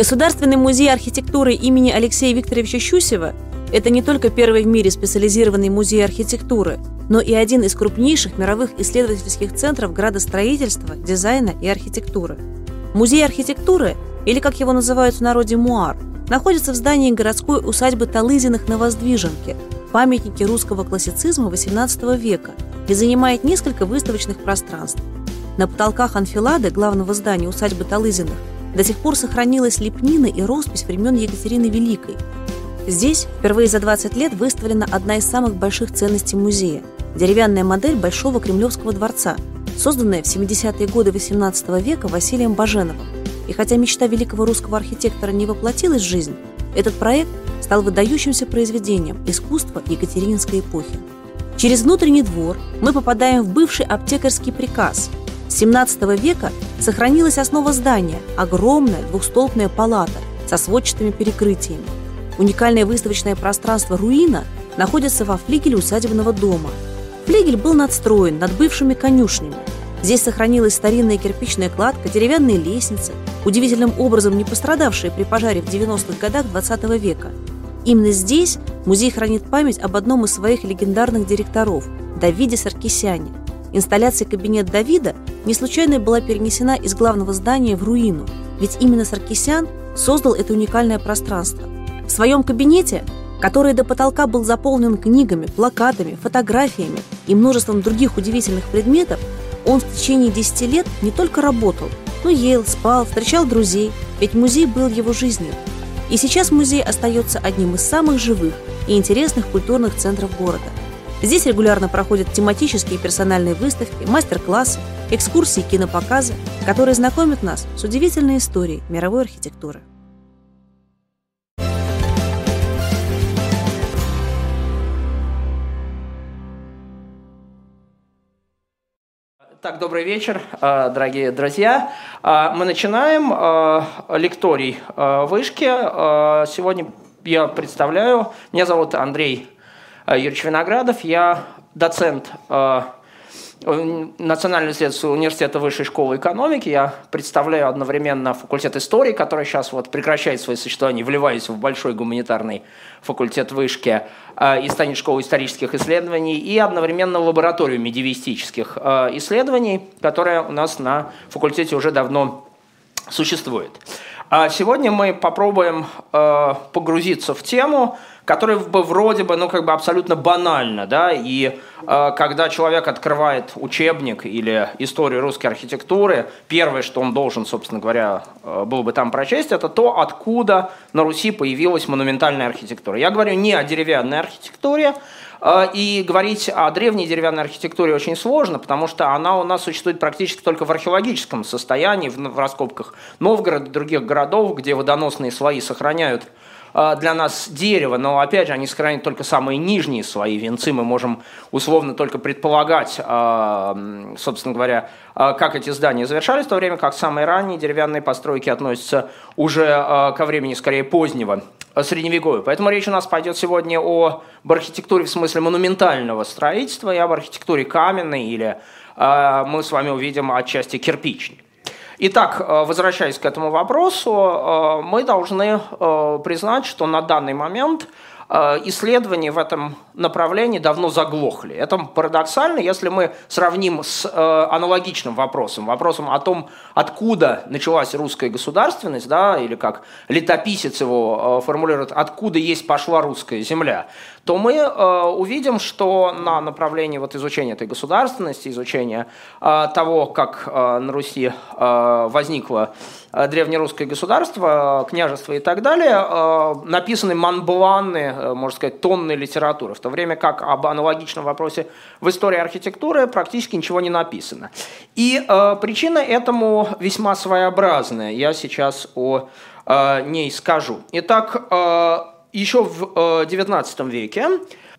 Государственный музей архитектуры имени Алексея Викторовича Щусева – это не только первый в мире специализированный музей архитектуры, но и один из крупнейших мировых исследовательских центров градостроительства, дизайна и архитектуры. Музей архитектуры, или как его называют в народе МУАР, находится в здании городской усадьбы Талызиных на Воздвиженке, памятнике русского классицизма XVIII века, и занимает несколько выставочных пространств. На потолках анфилады главного здания усадьбы Талызиных до сих пор сохранилась лепнина и роспись времен Екатерины Великой. Здесь впервые за 20 лет выставлена одна из самых больших ценностей музея – деревянная модель Большого Кремлевского дворца, созданная в 70-е годы XVIII века Василием Баженовым. И хотя мечта великого русского архитектора не воплотилась в жизнь, этот проект стал выдающимся произведением искусства Екатерининской эпохи. Через внутренний двор мы попадаем в бывший аптекарский приказ – с 17 века сохранилась основа здания – огромная двухстолбная палата со сводчатыми перекрытиями. Уникальное выставочное пространство «Руина» находится во флигеле усадебного дома. Флигель был надстроен над бывшими конюшнями. Здесь сохранилась старинная кирпичная кладка, деревянные лестницы, удивительным образом не пострадавшие при пожаре в 90-х годах XX -го века. Именно здесь музей хранит память об одном из своих легендарных директоров – Давиде Саркисяне. Инсталляция «Кабинет Давида» не случайно была перенесена из главного здания в руину, ведь именно Саркисян создал это уникальное пространство. В своем кабинете, который до потолка был заполнен книгами, плакатами, фотографиями и множеством других удивительных предметов, он в течение 10 лет не только работал, но ел, спал, встречал друзей, ведь музей был его жизнью. И сейчас музей остается одним из самых живых и интересных культурных центров города – Здесь регулярно проходят тематические и персональные выставки, мастер-классы, экскурсии, кинопоказы, которые знакомят нас с удивительной историей мировой архитектуры. Так, добрый вечер, э, дорогие друзья. Э, мы начинаем э, лекторий вышки. Сегодня я представляю, меня зовут Андрей Юрьевич Виноградов. Я доцент э, Национального исследовательского университета Высшей школы экономики. Я представляю одновременно факультет истории, который сейчас вот прекращает свое существование, вливаясь в большой гуманитарный факультет вышки э, и станет школой исторических исследований, и одновременно лабораторию медиевистических исследований, которая у нас на факультете уже давно существует. А сегодня мы попробуем погрузиться в тему, которое бы вроде бы, ну, как бы абсолютно банально, да, и э, когда человек открывает учебник или историю русской архитектуры, первое, что он должен, собственно говоря, э, было бы там прочесть, это то, откуда на Руси появилась монументальная архитектура. Я говорю не о деревянной архитектуре, э, и говорить о древней деревянной архитектуре очень сложно, потому что она у нас существует практически только в археологическом состоянии, в, раскопках Новгорода других городов, где водоносные слои сохраняют для нас дерево, но опять же они сохраняют только самые нижние свои венцы, мы можем условно только предполагать, а, собственно говоря, а, как эти здания завершались, в то время как самые ранние деревянные постройки относятся уже ко времени скорее позднего средневековья. Поэтому речь у нас пойдет сегодня о архитектуре в смысле монументального строительства и об архитектуре каменной или мы с вами увидим отчасти кирпичной. Итак, э, возвращаясь к этому вопросу, э, мы должны э, признать, что на данный момент исследования в этом направлении давно заглохли. Это парадоксально, если мы сравним с аналогичным вопросом, вопросом о том, откуда началась русская государственность, да, или как летописец его формулирует, откуда есть пошла русская земля, то мы э, увидим, что на направлении вот изучения этой государственности, изучения э, того, как э, на Руси э, возникло э, древнерусское государство, княжество и так далее, э, написаны манбланы, э, можно сказать, тонны литературы, в то время как об аналогичном вопросе в истории архитектуры практически ничего не написано. И э, причина этому весьма своеобразная. Я сейчас о э, ней скажу. Итак, э, еще в XIX э, веке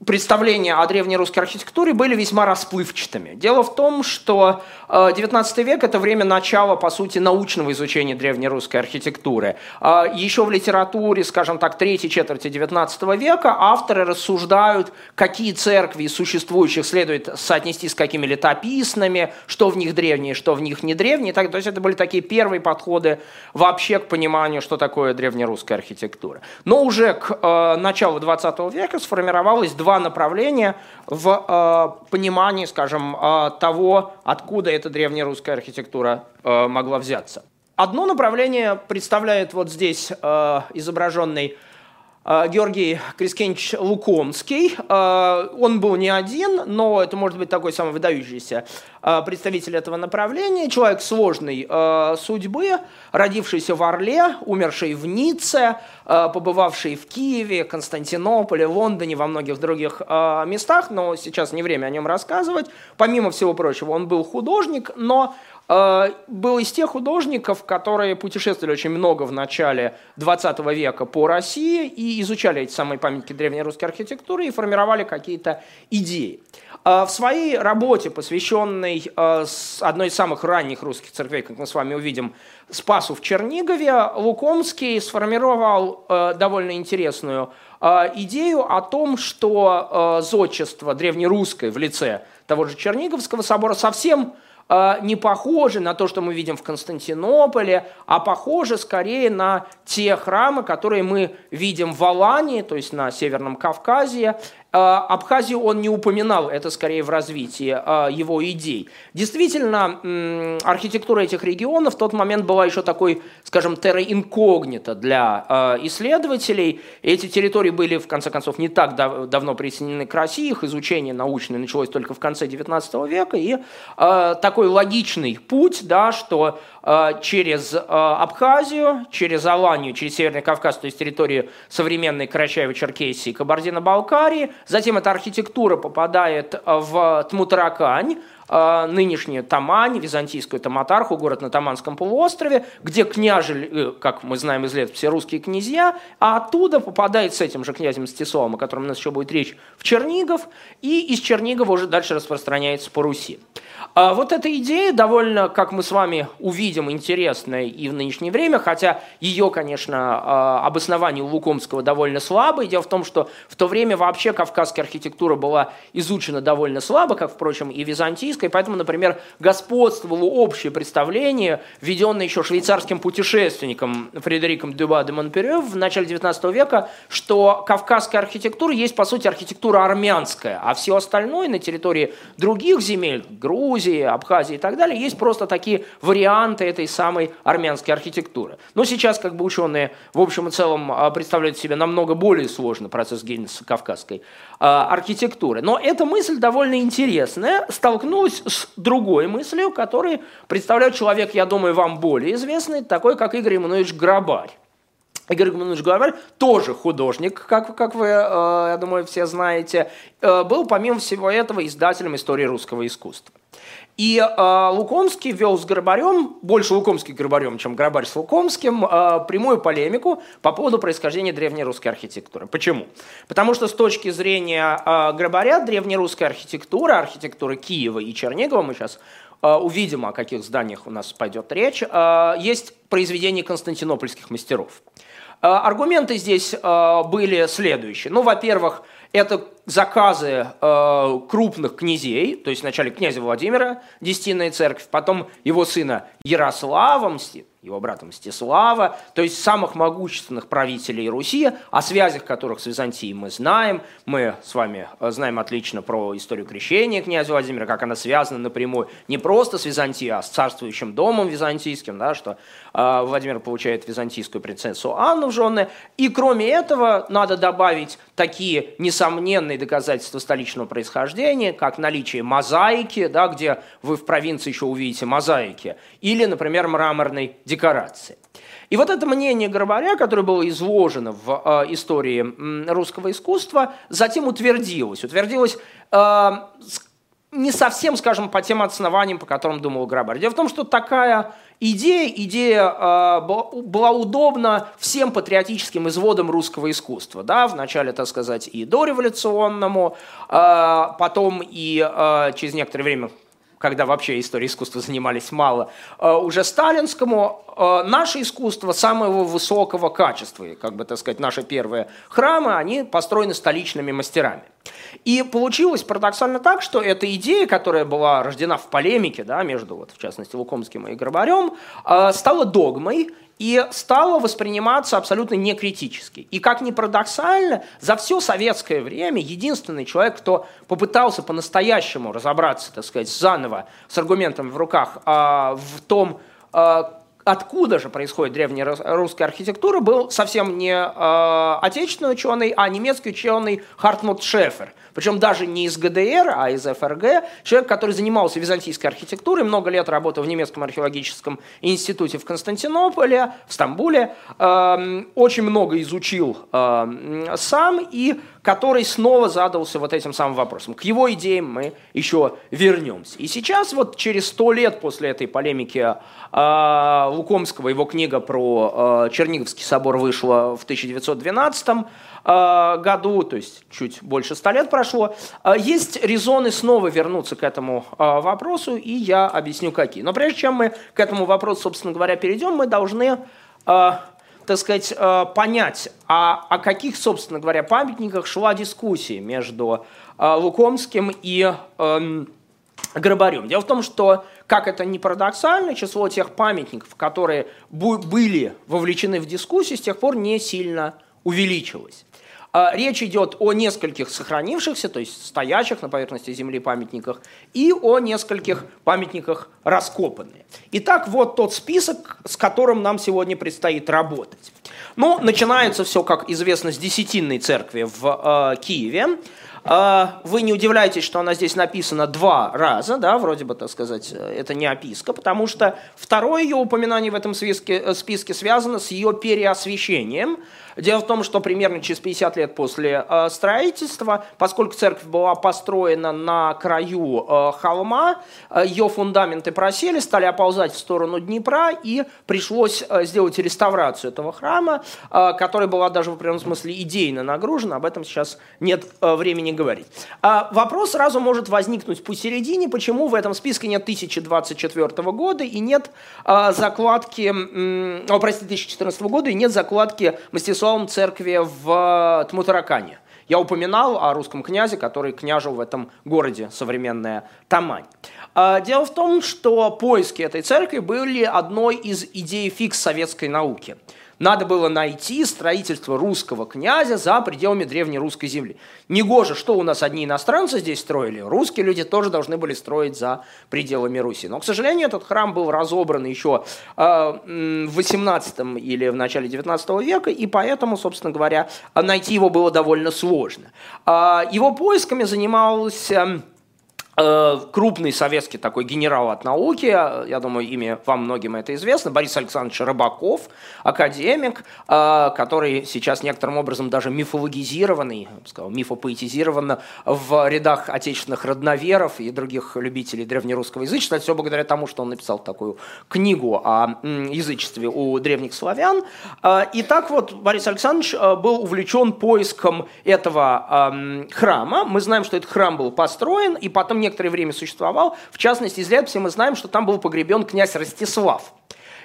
представления о древней русской архитектуре были весьма расплывчатыми. Дело в том, что XIX э, век – это время начала, по сути, научного изучения древней русской архитектуры. Э, еще в литературе, скажем так, третьей четверти XIX века авторы рассуждают, какие церкви существующих следует соотнести с какими летописными, что в них древние, что в них не древние. То есть это были такие первые подходы вообще к пониманию, что такое древнерусская архитектура. Но уже к э, началу XX века сформировалось два направления в э, понимании, скажем, э, того, откуда эта древнерусская архитектура э, могла взяться. Одно направление представляет вот здесь э, изображенный Георгий Крискенч Лукомский. Э, он был не один, но это может быть такой самый выдающийся э, представитель этого направления. Человек сложной судьбы, родившийся в Орле, умерший в Ницце, побывавший в Киеве, Константинополе, Лондоне, во многих других местах, но сейчас не время о нем рассказывать. Помимо всего прочего, он был художник, но был из тех художников, которые путешествовали очень много в начале 20 века по России и изучали эти самые памятники древнерусской архитектуры и формировали какие-то идеи. Э, в своей работе, посвященной э, одной из самых ранних русских церквей, как мы с вами увидим, Спасу в Чернигове, Лукомский сформировал довольно интересную идею о том, что зодчество древнерусское в лице того же Черниговского собора совсем не похожи на то, что мы видим в Константинополе, а похожи скорее на те храмы, которые мы видим в Алании, то есть на Северном Кавказе, Э, Абхазию он не упоминал, это скорее в развитии э, его идей. Действительно, архитектура этих регионов в тот момент была еще такой, скажем, терра инкогнито для э, исследователей. Эти территории были, в конце концов, не так давно присоединены к России, их изучение научное началось только в конце XIX века, и такой логичный путь, да, что через Абхазию, через Аланию, через Северный Кавказ, то есть территории современной Карачаево-Черкесии, Кабардино-Балкарии, Затем эта архитектура попадает э, в Тмутаракань, э, нынешнюю Тамань, византийскую Таматарху, город на Таманском полуострове, где княжили, э, как мы знаем из лет, все русские князья, а оттуда попадает с этим же князем Стесовым, о котором у нас еще будет речь, в Чернигов, и из Чернигова уже дальше распространяется по Руси. А вот эта идея довольно, как мы с вами увидим, интересная и в нынешнее время, хотя ее, конечно, а, обоснование у Лукомского довольно слабое. Дело в том, что в то время вообще кавказская архитектура была изучена довольно слабо, как, впрочем, и византийская, поэтому, например, господствовало общее представление, введенное еще швейцарским путешественником Фредериком Дюба де Монпере в начале XIX века, что кавказская архитектура есть, по сути, архитектура армянская, а все остальное на территории других земель, Грузии, Абхазии и так далее, есть просто такие варианты этой самой армянской архитектуры. Но сейчас как бы ученые в общем и целом а, представляют себе намного более сложный процесс генезиса кавказской а, архитектуры. Но эта мысль довольно интересная, столкнулась с другой мыслью, которую представляет человек, я думаю, вам более известный, такой как Игорь Иванович Грабарь. Игорь Гуманович Главарь, тоже художник, как, как вы, э, я думаю, все знаете, э, был, помимо всего этого, издателем истории русского искусства. И э, Лукомский вел с Грабарем, больше Лукомский Грабарем, чем Грабарь с Лукомским, э, прямую полемику по поводу происхождения древнерусской архитектуры. Почему? Потому что с точки зрения э, Грабаря древнерусская архитектура, архитектура Киева и Чернигова, мы сейчас э, увидим, о каких зданиях у нас пойдет речь, э, есть произведение константинопольских мастеров. Э, аргументы здесь э, были следующие. Ну, во-первых, это заказы э, крупных князей, то есть вначале князя Владимира, Десятинная церковь, потом его сына Ярослава, его брата Мстислава, то есть самых могущественных правителей Руси, о связях которых с Византией мы знаем. Мы с вами э, знаем отлично про историю крещения князя Владимира, как она связана напрямую не просто с Византией, а с царствующим домом византийским, да, что э, Владимир получает византийскую принцессу Анну в жены. И кроме этого надо добавить такие несомненные доказательства столичного происхождения, как наличие мозаики, да, где вы в провинции еще увидите мозаики, или, например, мраморной декорации. И вот это мнение Горбаря, которое было изложено в э, истории русского искусства, затем утвердилось. Утвердилось э, не совсем, скажем, по тем основаниям, по которым думал Грабарь. Дело в том, что такая идея. Идея э, была удобна всем патриотическим изводам русского искусства. Да? Вначале, так сказать, и дореволюционному, э, потом и э, через некоторое время когда вообще историей искусства занимались мало, уже сталинскому, наше искусство самого высокого качества, как бы так сказать, наши первые храмы, они построены столичными мастерами. И получилось парадоксально так, что эта идея, которая была рождена в полемике да, между, вот, в частности, Лукомским и Грабарем, э, стала догмой, и стало восприниматься абсолютно некритически. И как ни парадоксально, за все советское время единственный человек, кто попытался по-настоящему разобраться, так сказать, заново с аргументами в руках а, в том, откуда же происходит древняя русская архитектура, был совсем не э, отечественный ученый, а немецкий ученый Хартмут Шефер. Причем даже не из ГДР, а из ФРГ. Человек, который занимался византийской архитектурой, много лет работал в немецком археологическом институте в Константинополе, в Стамбуле, э, очень много изучил э, сам и который снова задался вот этим самым вопросом. К его идеям мы еще вернемся. И сейчас, вот через сто лет после этой полемики э, Лукомского, его книга про э, Черниговский собор вышла в 1912 э, году, то есть чуть больше ста лет прошло, э, есть резоны снова вернуться к этому э, вопросу, и я объясню какие. Но прежде чем мы к этому вопросу, собственно говоря, перейдем, мы должны так сказать, э, понять, а о каких, собственно говоря, памятниках шла дискуссия между э, Лукомским и эм, Грабарем. Дело в том, что, как это не парадоксально, число тех памятников, которые были вовлечены в дискуссию, с тех пор не сильно увеличилось. А, речь идет о нескольких сохранившихся, то есть стоящих на поверхности Земли памятниках, и о нескольких памятниках раскопанных. Итак, вот тот список, с которым нам сегодня предстоит работать. Ну, начинается все, как известно, с Десятинной церкви в э, Киеве. А, вы не удивляйтесь, что она здесь написана два раза, да, вроде бы, так сказать, это не описка, потому что второе ее упоминание в этом списке, э, списке связано с ее переосвящением. Дело в том, что примерно через 50 лет после э, строительства, поскольку церковь была построена на краю э, холма, ее фундаменты просели, стали оползать в сторону Днепра, и пришлось сделать реставрацию этого храма, которая была даже в определенном смысле идейно нагружена, об этом сейчас нет времени не говорить. А вопрос сразу может возникнуть посередине, почему в этом списке нет 1024 года и нет а, закладки, о, простите, 2014 года и нет закладки Мстиславом церкви в Тмутаракане. Я упоминал о русском князе, который княжил в этом городе, современная Тамань. А, дело в том, что поиски этой церкви были одной из идей фикс советской науки – надо было найти строительство русского князя за пределами древней русской земли. Негоже, что у нас одни иностранцы здесь строили, русские люди тоже должны были строить за пределами Руси. Но, к сожалению, этот храм был разобран еще э, в 18 или в начале 19 века, и поэтому, собственно говоря, найти его было довольно сложно. Э, его поисками занимался Э, крупный советский такой генерал от науки, я думаю, имя вам многим это известно, Борис Александрович Рыбаков, академик, э, который сейчас некоторым образом даже мифологизированный, я бы сказал, мифопоэтизированно в рядах отечественных родноверов и других любителей древнерусского язычества. Все благодаря тому, что он написал такую книгу о язычестве у древних славян. Э, и так вот Борис Александрович был увлечен поиском этого эм, храма. Мы знаем, что этот храм был построен, и потом некоторое время существовал. В частности, из летописи мы знаем, что там был погребен князь Ростислав.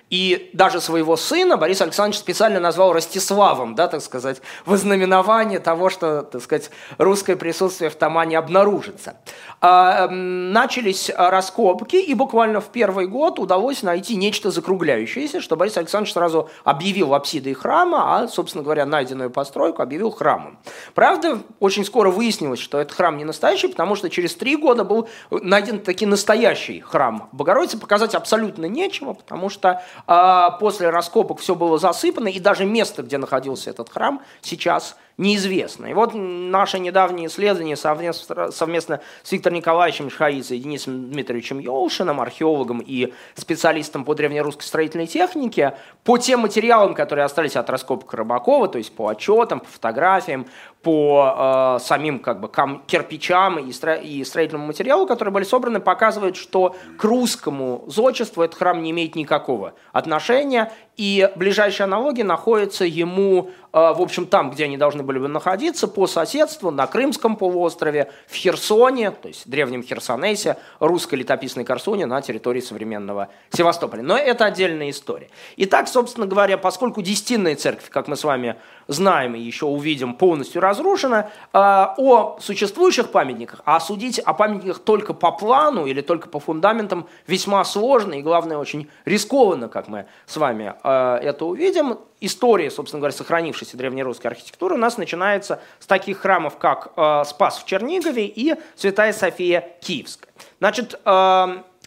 И даже своего сына Борис Александрович специально назвал Ростиславом, да, так сказать, вознаменование того, что, так сказать, русское присутствие в Тамане обнаружится. А, начались раскопки, и буквально в первый год удалось найти нечто закругляющееся, что Борис Александрович сразу объявил апсидой храма, а, собственно говоря, найденную постройку объявил храмом. Правда, очень скоро выяснилось, что этот храм не настоящий, потому что через три года был найден таки настоящий храм Богородицы. Показать абсолютно нечего, потому что после раскопок все было засыпано, и даже место, где находился этот храм, сейчас неизвестно. И вот наше недавнее исследование совместно, с Виктором Николаевичем Шхаицей и Денисом Дмитриевичем Йолшиным, археологом и специалистом по древнерусской строительной технике, по тем материалам, которые остались от раскопок Рыбакова, то есть по отчетам, по фотографиям, по э, самим как бы, кам- кирпичам и, стро- и строительному материалу, которые были собраны, показывают, что к русскому зодчеству этот храм не имеет никакого отношения, и ближайшие аналогии находятся ему, э, в общем, там, где они должны были бы находиться, по соседству, на Крымском полуострове, в Херсоне, то есть древнем Херсонесе, русской летописной Корсуне на территории современного Севастополя. Но это отдельная история. Итак, собственно говоря, поскольку Десятинная церковь, как мы с вами знаем и еще увидим, полностью разрушена, а, о существующих памятниках, а судить о памятниках только по плану или только по фундаментам весьма сложно и, главное, очень рискованно, как мы с вами а, это увидим. История, собственно говоря, сохранившейся древнерусской архитектуры у нас начинается с таких храмов, как а, Спас в Чернигове и Святая София Киевская. Значит,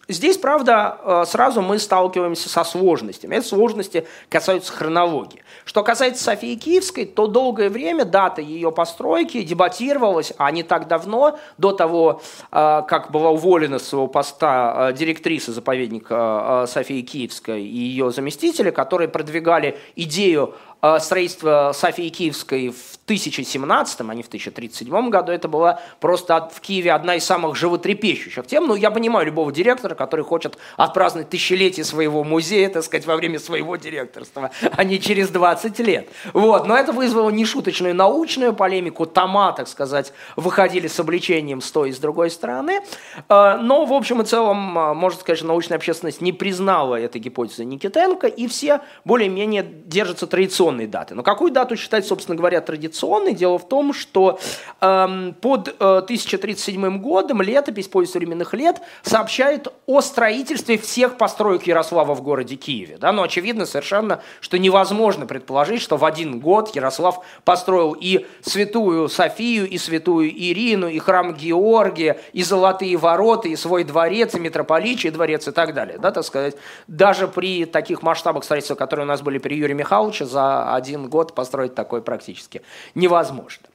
Здесь, правда, э, сразу мы сталкиваемся со сложностями. Эти сложности касаются хронологии. Что касается Софии Киевской, то долгое время дата ее постройки дебатировалась, а не так давно, до того, э, как была уволена с своего поста э, директриса заповедника Софии Киевской и ее заместители, которые продвигали идею строительства Софии Киевской в 1017, а не в 1037 году, это была просто в Киеве одна из самых животрепещущих тем. Ну, я понимаю любого директора, который хочет отпраздновать тысячелетие своего музея, так сказать, во время своего директорства, а не через 20 лет. Вот. Но это вызвало нешуточную научную полемику. Тома, так сказать, выходили с обличением с той и с другой стороны. Э, но, в общем и целом, э, можно сказать, научная общественность не признала этой гипотезы Никитенко, и все более-менее держатся традиционной даты. Но какую дату считать, собственно говоря, традиционной? Дело в том, что эм, под э, 1037 годом летопись «Повесть современных лет» сообщает о строительстве всех построек Ярослава в городе Киеве. Да? Но очевидно совершенно, что невозможно предположить, что в один год Ярослав построил и Святую Софию, и Святую Ирину, и храм Георгия, и Золотые ворота, и свой дворец, и митрополичий дворец и так далее. Да, так сказать, даже при таких масштабах строительства, которые у нас были при Юрии Михайловиче, за один год построить такое практически невозможно.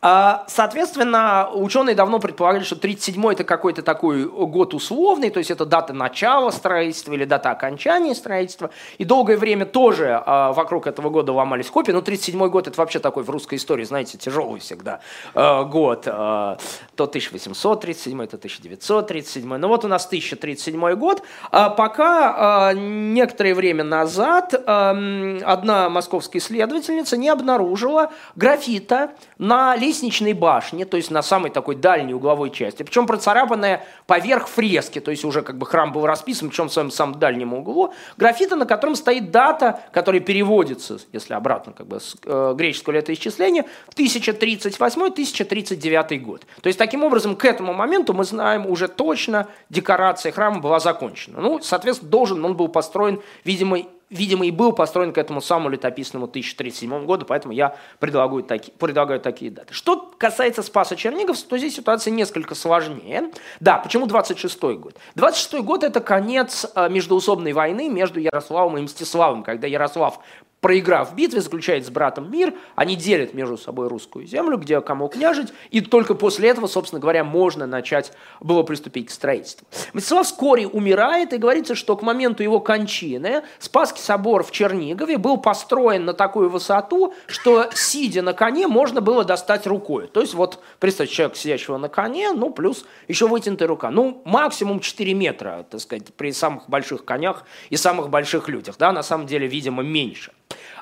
А, соответственно, ученые давно предполагали, что 37-й это какой-то такой год условный, то есть это дата начала строительства или дата окончания строительства. И долгое время тоже а, вокруг этого года ломались копии, но 37-й год это вообще такой в русской истории, знаете, тяжелый всегда а, год. То 1837, то 1937. Ну вот у нас 1037 год. Пока некоторое время назад одна московская исследовательница не обнаружила графита на лестничной башне, то есть на самой такой дальней угловой части, причем процарапанная поверх фрески, то есть уже как бы храм был расписан, причем в своем самом дальнем углу, графита, на котором стоит дата, которая переводится, если обратно как бы с э, греческого летоисчисления, в 1038-1039 год. То есть таким образом к этому моменту мы знаем уже точно, декорация храма была закончена. Ну, соответственно, должен он был построен, видимо, видимо, и был построен к этому самому летописному 1037 году, поэтому я предлагаю, таки, предлагаю такие даты. Что касается Спаса Черниговского, то здесь ситуация несколько сложнее. Да, почему 26 год? 26 год – это конец э, междуусобной войны между Ярославом и Мстиславом, когда Ярослав проиграв в битве, заключает с братом мир, они делят между собой русскую землю, где кому княжить, и только после этого, собственно говоря, можно начать было приступить к строительству. Мстислав вскоре умирает, и говорится, что к моменту его кончины Спасский собор в Чернигове был построен на такую высоту, что, сидя на коне, можно было достать рукой. То есть вот, представьте, человек, сидящего на коне, ну, плюс еще вытянутая рука. Ну, максимум 4 метра, так сказать, при самых больших конях и самых больших людях. Да, на самом деле, видимо, меньше.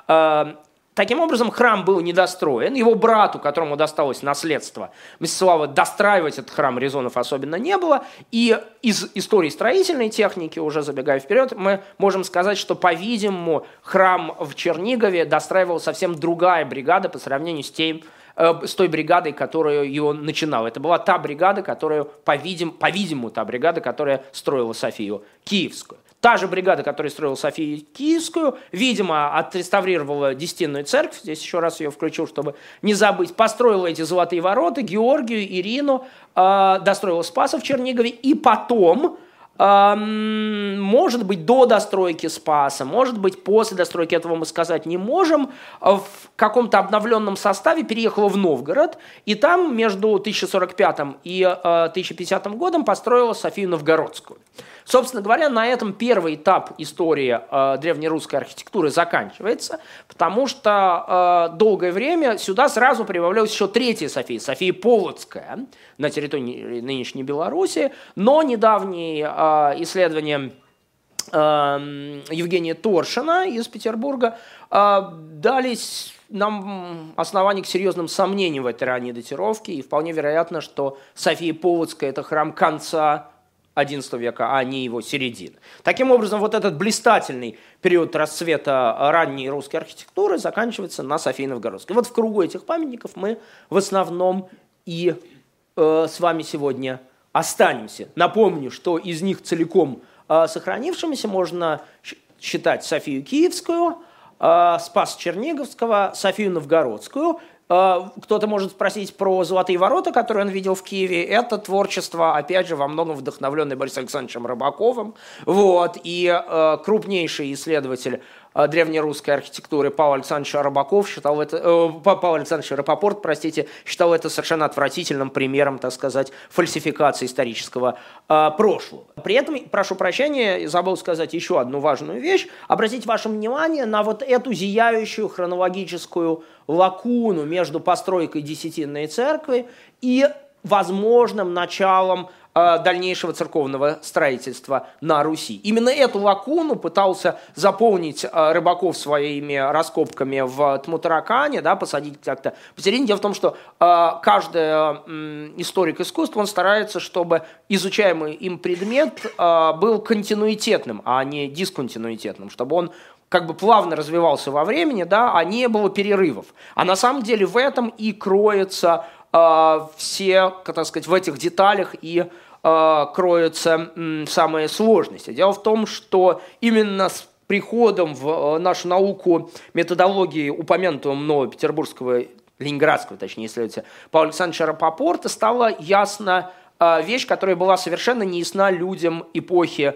Эм, таким образом, храм был недостроен. Его брату, которому досталось наследство Мстислава, достраивать этот храм резонов особенно не было. И из истории строительной техники, уже забегая вперед, мы можем сказать, что, по-видимому, храм в Чернигове достраивала совсем другая бригада по сравнению с тем, э, с той бригадой, которую его начинал. Это была та бригада, которую, по-видимому, по-видимому, та бригада, которая строила Софию Киевскую. Та же бригада, которая строила Софию Киевскую, видимо, отреставрировала Десятинную церковь, здесь еще раз ее включу, чтобы не забыть, построила эти золотые ворота, Георгию, Ирину, э, достроила Спаса в Чернигове, и потом может быть, до достройки Спаса, может быть, после достройки этого мы сказать не можем, в каком-то обновленном составе переехала в Новгород, и там между 1045 и 1050 годом построила Софию Новгородскую. Собственно говоря, на этом первый этап истории э, древнерусской архитектуры заканчивается, потому что э, долгое время сюда сразу прибавлялась еще третья София, София Полоцкая, на территории нынешней Беларуси, но недавние э, исследования э, Евгения Торшина из Петербурга э, дались нам оснований к серьезным сомнениям в этой ранней датировке, и вполне вероятно, что София Полоцкая – это храм конца XI века, а не его середины. Таким образом, вот этот блистательный период расцвета ранней русской архитектуры заканчивается на Софии Новгородской. Вот в кругу этих памятников мы в основном и э, с вами сегодня останемся. Напомню, что из них целиком э, сохранившимися можно считать Софию Киевскую, э, Спас Черниговского, Софию Новгородскую – а, кто-то может спросить про «Золотые ворота», которые он видел в Киеве. Это творчество, опять же, во многом вдохновленное Борисом Александровичем Рыбаковым. Вот. И э, крупнейший исследователь Э, древнерусской архитектуры Павел Александрович Рыбаков считал это, э, Павел Александрович Рапопорт, простите, считал это совершенно отвратительным примером, так сказать, фальсификации исторического э, прошлого. При этом, прошу прощения, забыл сказать еще одну важную вещь, обратить ваше внимание на вот эту зияющую хронологическую лакуну между постройкой Десятинной церкви и возможным началом Э, дальнейшего церковного строительства на Руси. Именно эту лакуну пытался заполнить э, Рыбаков своими раскопками в Тмутаракане, да, посадить как-то посередине. Дело в том, что э, каждый историк искусства, он старается, чтобы изучаемый им предмет был континуитетным, а не дисконтинуитетным, чтобы он как бы плавно развивался во времени, да, а не было перерывов. А на самом деле в этом и кроется э, все, так сказать, в этих деталях и кроются э, самые сложности. Дело в том, что именно с приходом в э, нашу науку методологии упомянутого мною петербургского, ленинградского, точнее, исследователя Павла Александровича Рапопорта стала ясна э, вещь, которая была совершенно неясна людям эпохи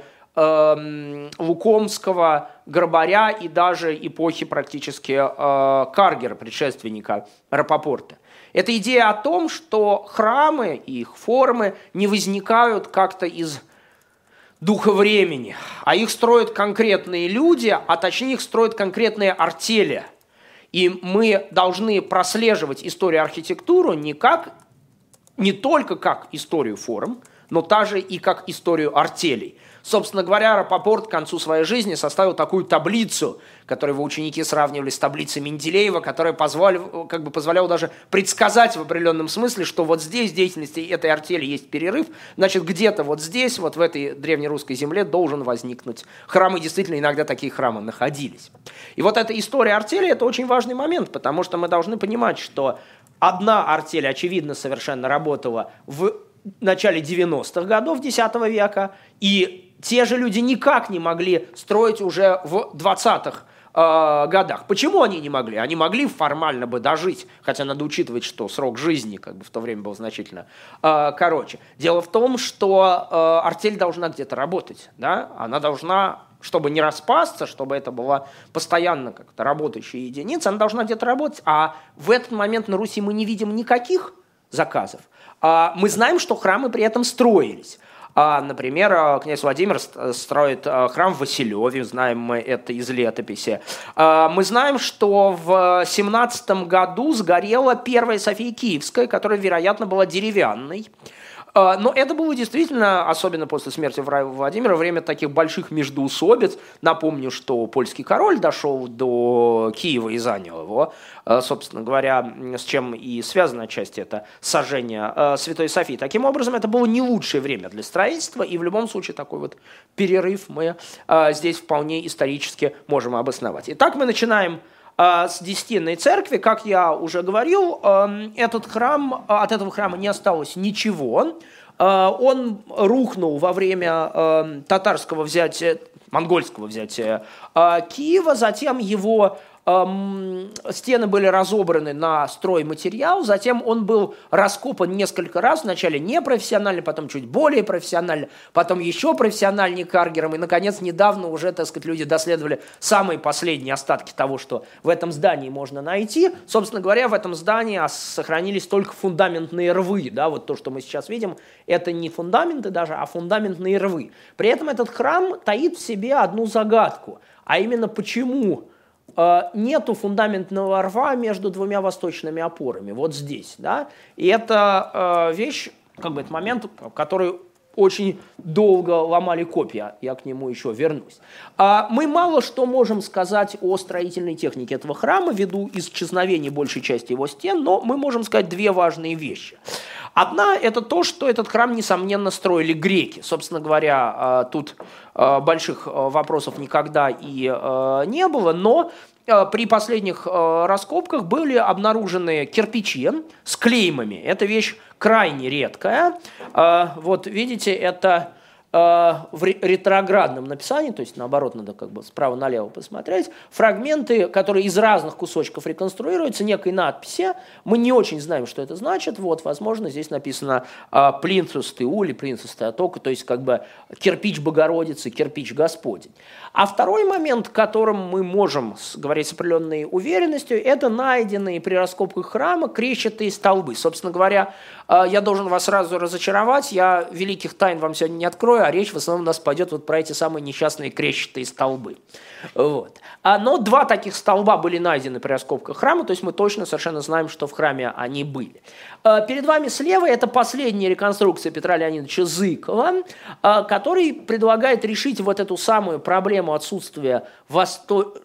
Лукомского, Грабаря и даже эпохи практически Каргера, предшественника Рапопорта. Это идея о том, что храмы и их формы не возникают как-то из духа времени, а их строят конкретные люди, а точнее их строят конкретные артели. И мы должны прослеживать историю архитектуры не, как, не только как историю форм, но также и как историю артелей – Собственно говоря, Рапопорт к концу своей жизни составил такую таблицу, которую его ученики сравнивали с таблицей Менделеева, которая позволяла, как бы позволяла даже предсказать в определенном смысле, что вот здесь в деятельности этой артели есть перерыв, значит, где-то вот здесь, вот в этой древнерусской земле должен возникнуть храм, и действительно иногда такие храмы находились. И вот эта история артели – это очень важный момент, потому что мы должны понимать, что одна артель, очевидно, совершенно работала в начале 90-х годов X века, и те же люди никак не могли строить уже в 20-х э, годах. Почему они не могли? Они могли формально бы дожить, хотя надо учитывать, что срок жизни как бы в то время был значительно э, короче. Дело в том, что э, артель должна где-то работать, да? она должна чтобы не распасться, чтобы это была постоянно как-то работающая единица, она должна где-то работать, а в этот момент на Руси мы не видим никаких заказов. А мы знаем, что храмы при этом строились. А, например, а, князь Владимир строит а, храм в Василеве, знаем мы это из летописи. Мы знаем, что в 17 году сгорела первая София Киевская, которая, вероятно, была деревянной. А, но это было действительно, особенно после смерти Владимира, время таких больших междоусобиц. Напомню, что польский король дошел до Киева и занял его, а, собственно говоря, с чем и связана часть это сожжение а, Святой Софии. Таким образом, это было не лучшее время для строительства, и в любом случае такой вот перерыв мы здесь вполне исторически можем обосновать. Итак, мы начинаем с Десятинной церкви, как я уже говорил, эм, этот храм, от этого храма не осталось ничего. Э, он рухнул во время эм, татарского взятия, монгольского взятия э, Киева, затем его стены были разобраны на стройматериал, затем он был раскопан несколько раз, вначале непрофессионально, потом чуть более профессионально, потом еще профессиональнее Каргером, и, наконец, недавно уже, так сказать, люди доследовали самые последние остатки того, что в этом здании можно найти. Собственно говоря, в этом здании сохранились только фундаментные рвы, да, вот то, что мы сейчас видим, это не фундаменты даже, а фундаментные рвы. При этом этот храм таит в себе одну загадку, а именно почему нету фундаментного рва между двумя восточными опорами, вот здесь, да, и это э, вещь, как бы, это момент, который очень долго ломали копья, я к нему еще вернусь. А мы мало что можем сказать о строительной технике этого храма, ввиду исчезновения большей части его стен, но мы можем сказать две важные вещи. Одна – это то, что этот храм, несомненно, строили греки. Собственно говоря, а, тут больших вопросов никогда и не было, но при последних раскопках были обнаружены кирпичи с клеймами. Эта вещь крайне редкая. Вот видите, это в ретроградном написании, то есть наоборот надо как бы справа налево посмотреть, фрагменты, которые из разных кусочков реконструируются, некой надписи, мы не очень знаем, что это значит, вот, возможно, здесь написано э, «Плинцус Теули», «Плинцус Теотока», то есть как бы кирпич Богородицы, кирпич Господень. А второй момент, которым мы можем говорить с определенной уверенностью, это найденные при раскопках храма крещатые столбы. Собственно говоря, э, я должен вас сразу разочаровать, я великих тайн вам сегодня не открою, второе, а речь в основном у нас пойдет вот про эти самые несчастные крещатые столбы. Вот. А, но два таких столба были найдены при раскопках храма, то есть мы точно совершенно знаем, что в храме они были. А, перед вами слева это последняя реконструкция Петра Леонидовича Зыкова, а, который предлагает решить вот эту самую проблему отсутствия восто...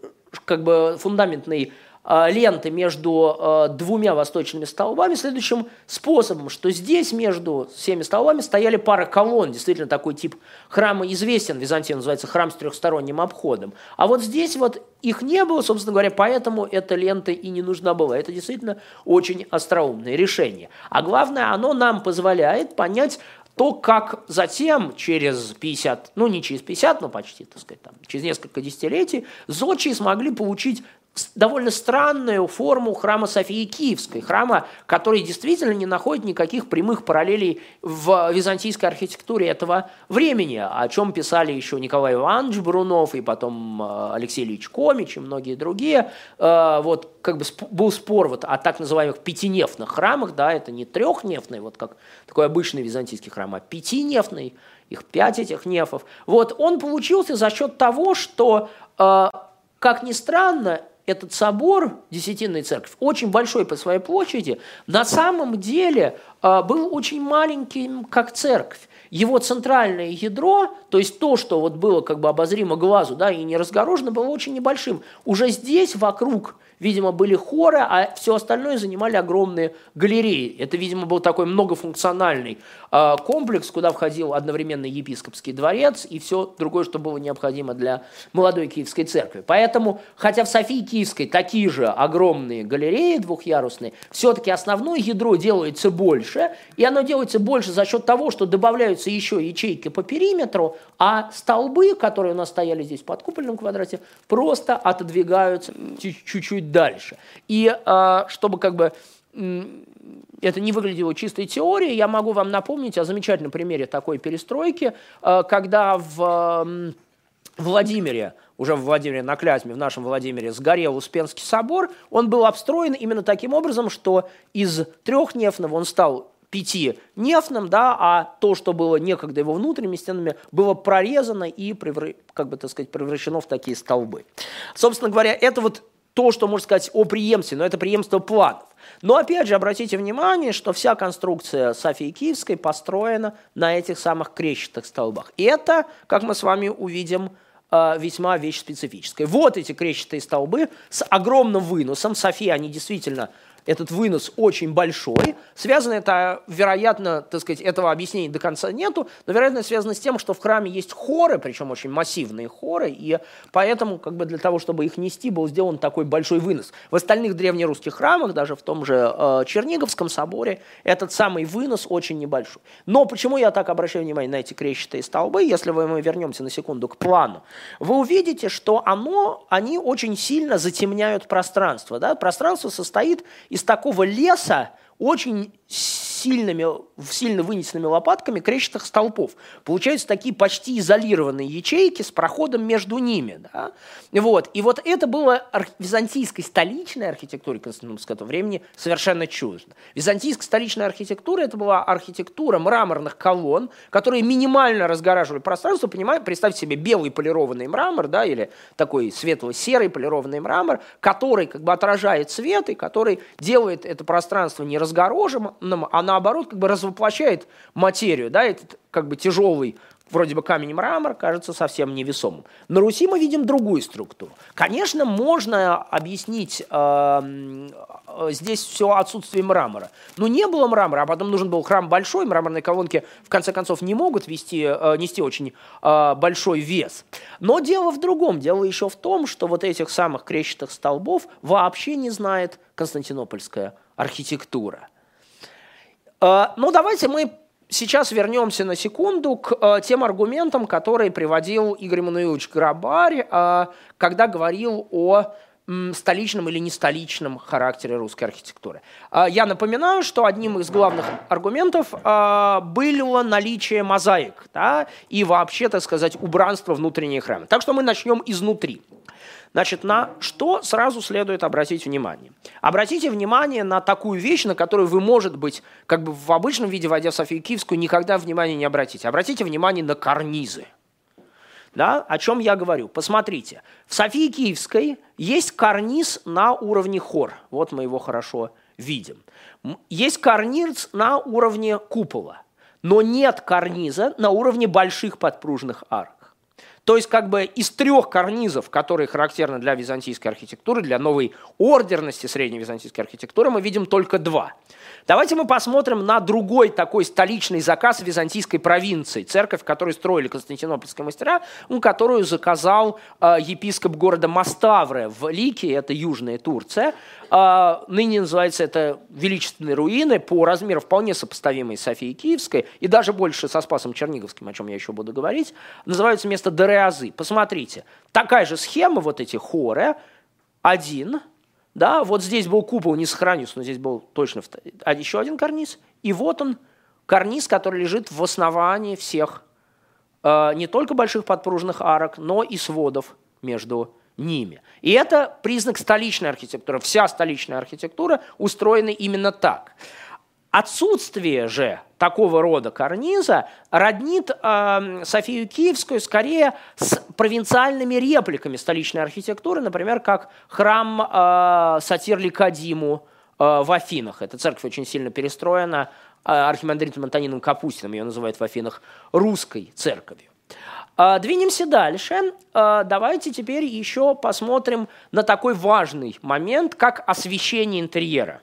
как бы фундаментной ленты между э, двумя восточными столбами следующим способом, что здесь между всеми столбами стояли пара колонн, действительно такой тип храма известен, в Византии называется храм с трехсторонним обходом. А вот здесь вот их не было, собственно говоря, поэтому эта лента и не нужна была. Это действительно очень остроумное решение. А главное, оно нам позволяет понять то, как затем, через 50, ну не через 50, но почти, так сказать, там, через несколько десятилетий, зодчие смогли получить довольно странную форму храма Софии Киевской, храма, который действительно не находит никаких прямых параллелей в византийской архитектуре этого времени, о чем писали еще Николай Иванович Брунов и потом э, Алексей Ильич Комич и многие другие. Э, вот как бы был спор вот о так называемых пятинефных храмах, да, это не трехнефный, вот как такой обычный византийский храм, а пятинефный, их пять этих нефов. Вот он получился за счет того, что, э, как ни странно, этот собор, Десятинная церковь, очень большой по своей площади, на самом деле а, был очень маленьким, как церковь. Его центральное ядро, то есть то, что вот было как бы обозримо глазу, да, и не разгорожено, было очень небольшим. Уже здесь вокруг видимо, были хоры, а все остальное занимали огромные галереи. Это, видимо, был такой многофункциональный э, комплекс, куда входил одновременно епископский дворец и все другое, что было необходимо для молодой Киевской церкви. Поэтому, хотя в Софии Киевской такие же огромные галереи двухъярусные, все-таки основное ядро делается больше, и оно делается больше за счет того, что добавляются еще ячейки по периметру, а столбы, которые у нас стояли здесь под купольном квадрате, просто отодвигаются чуть-чуть чуть дальше. И а, чтобы как бы это не выглядело чистой теорией, я могу вам напомнить о замечательном примере такой перестройки, а, когда в Владимире, уже в Владимире на Клязьме, в нашем Владимире, сгорел Успенский собор, он был обстроен именно таким образом, что из трехнефного он стал пятинефным, да, а то, что было некогда его внутренними стенами, было прорезано и, как бы, так сказать, превращено в такие столбы. Собственно говоря, это вот то, что можно сказать о преемстве, но это преемство планов. Но опять же, обратите внимание, что вся конструкция Софии Киевской построена на этих самых крещатых столбах. И это, как мы с вами увидим, э, весьма вещь специфическая. Вот эти крещатые столбы с огромным выносом. София, они действительно этот вынос очень большой. Связано это, вероятно, так сказать, этого объяснения до конца нету, но, вероятно, связано с тем, что в храме есть хоры, причем очень массивные хоры, и поэтому как бы для того, чтобы их нести, был сделан такой большой вынос. В остальных древнерусских храмах, даже в том же э, Черниговском соборе, этот самый вынос очень небольшой. Но почему я так обращаю внимание на эти крещатые столбы, если мы вернемся на секунду к плану, вы увидите, что оно, они очень сильно затемняют пространство. Да? Пространство состоит из такого леса, очень сильными, сильно вынесенными лопатками крещатых столпов. Получаются такие почти изолированные ячейки с проходом между ними. Да? Вот. И вот это было византийской столичной архитектуре Константинопольского времени совершенно чуждо. Византийская столичная архитектура – это была архитектура мраморных колонн, которые минимально разгораживали пространство. Понимаете, представьте себе белый полированный мрамор да, или такой светло-серый полированный мрамор, который как бы отражает свет и который делает это пространство не разгороженным, а наоборот как бы развоплощает материю, да, этот как бы тяжелый вроде бы камень мрамор кажется совсем невесомым. На Руси мы видим другую структуру. Конечно, можно объяснить э, здесь все отсутствие мрамора. Но не было мрамора, а потом нужен был храм большой, мраморные колонки в конце концов не могут вести, э, нести очень э, большой вес. Но дело в другом. Дело еще в том, что вот этих самых крещатых столбов вообще не знает константинопольская архитектура. Э, ну, давайте мы сейчас вернемся на секунду к э, тем аргументам, которые приводил Игорь Мануилович Грабарь, э, когда говорил о столичном или не столичном характере русской архитектуры. Я напоминаю, что одним из главных аргументов было наличие мозаик да, и вообще, так сказать, убранство внутренней храма. Так что мы начнем изнутри. Значит, на что сразу следует обратить внимание? Обратите внимание на такую вещь, на которую вы, может быть, как бы в обычном виде, войдя в Софию Киевскую, никогда внимания не обратите. Обратите внимание на карнизы. Да? О чем я говорю? Посмотрите. В Софии Киевской есть карниз на уровне хор. Вот мы его хорошо видим. Есть карниз на уровне купола. Но нет карниза на уровне больших подпружных арок. То есть как бы из трех карнизов, которые характерны для византийской архитектуры, для новой ордерности средней византийской архитектуры, мы видим только два. Давайте мы посмотрим на другой такой столичный заказ византийской провинции, церковь, которую строили константинопольские мастера, которую заказал э, епископ города Маставре в Лике, это южная Турция. Э, ныне называется это величественные руины, по размеру вполне сопоставимые с Софией Киевской, и даже больше со Спасом Черниговским, о чем я еще буду говорить, называются место Дереазы. Посмотрите, такая же схема, вот эти хоры, один – да, вот здесь был купол, не сохранился, но здесь был точно а еще один карниз. И вот он, карниз, который лежит в основании всех э, не только больших подпружных арок, но и сводов между ними. И это признак столичной архитектуры. Вся столичная архитектура устроена именно так. Отсутствие же такого рода карниза роднит э, Софию Киевскую скорее с провинциальными репликами столичной архитектуры, например, как храм э, Сатир Ликадиму э, в Афинах. Эта церковь очень сильно перестроена э, архимандритом Антонином Капустиным, ее называют в Афинах русской церковью. Э, двинемся дальше. Э, давайте теперь еще посмотрим на такой важный момент, как освещение интерьера.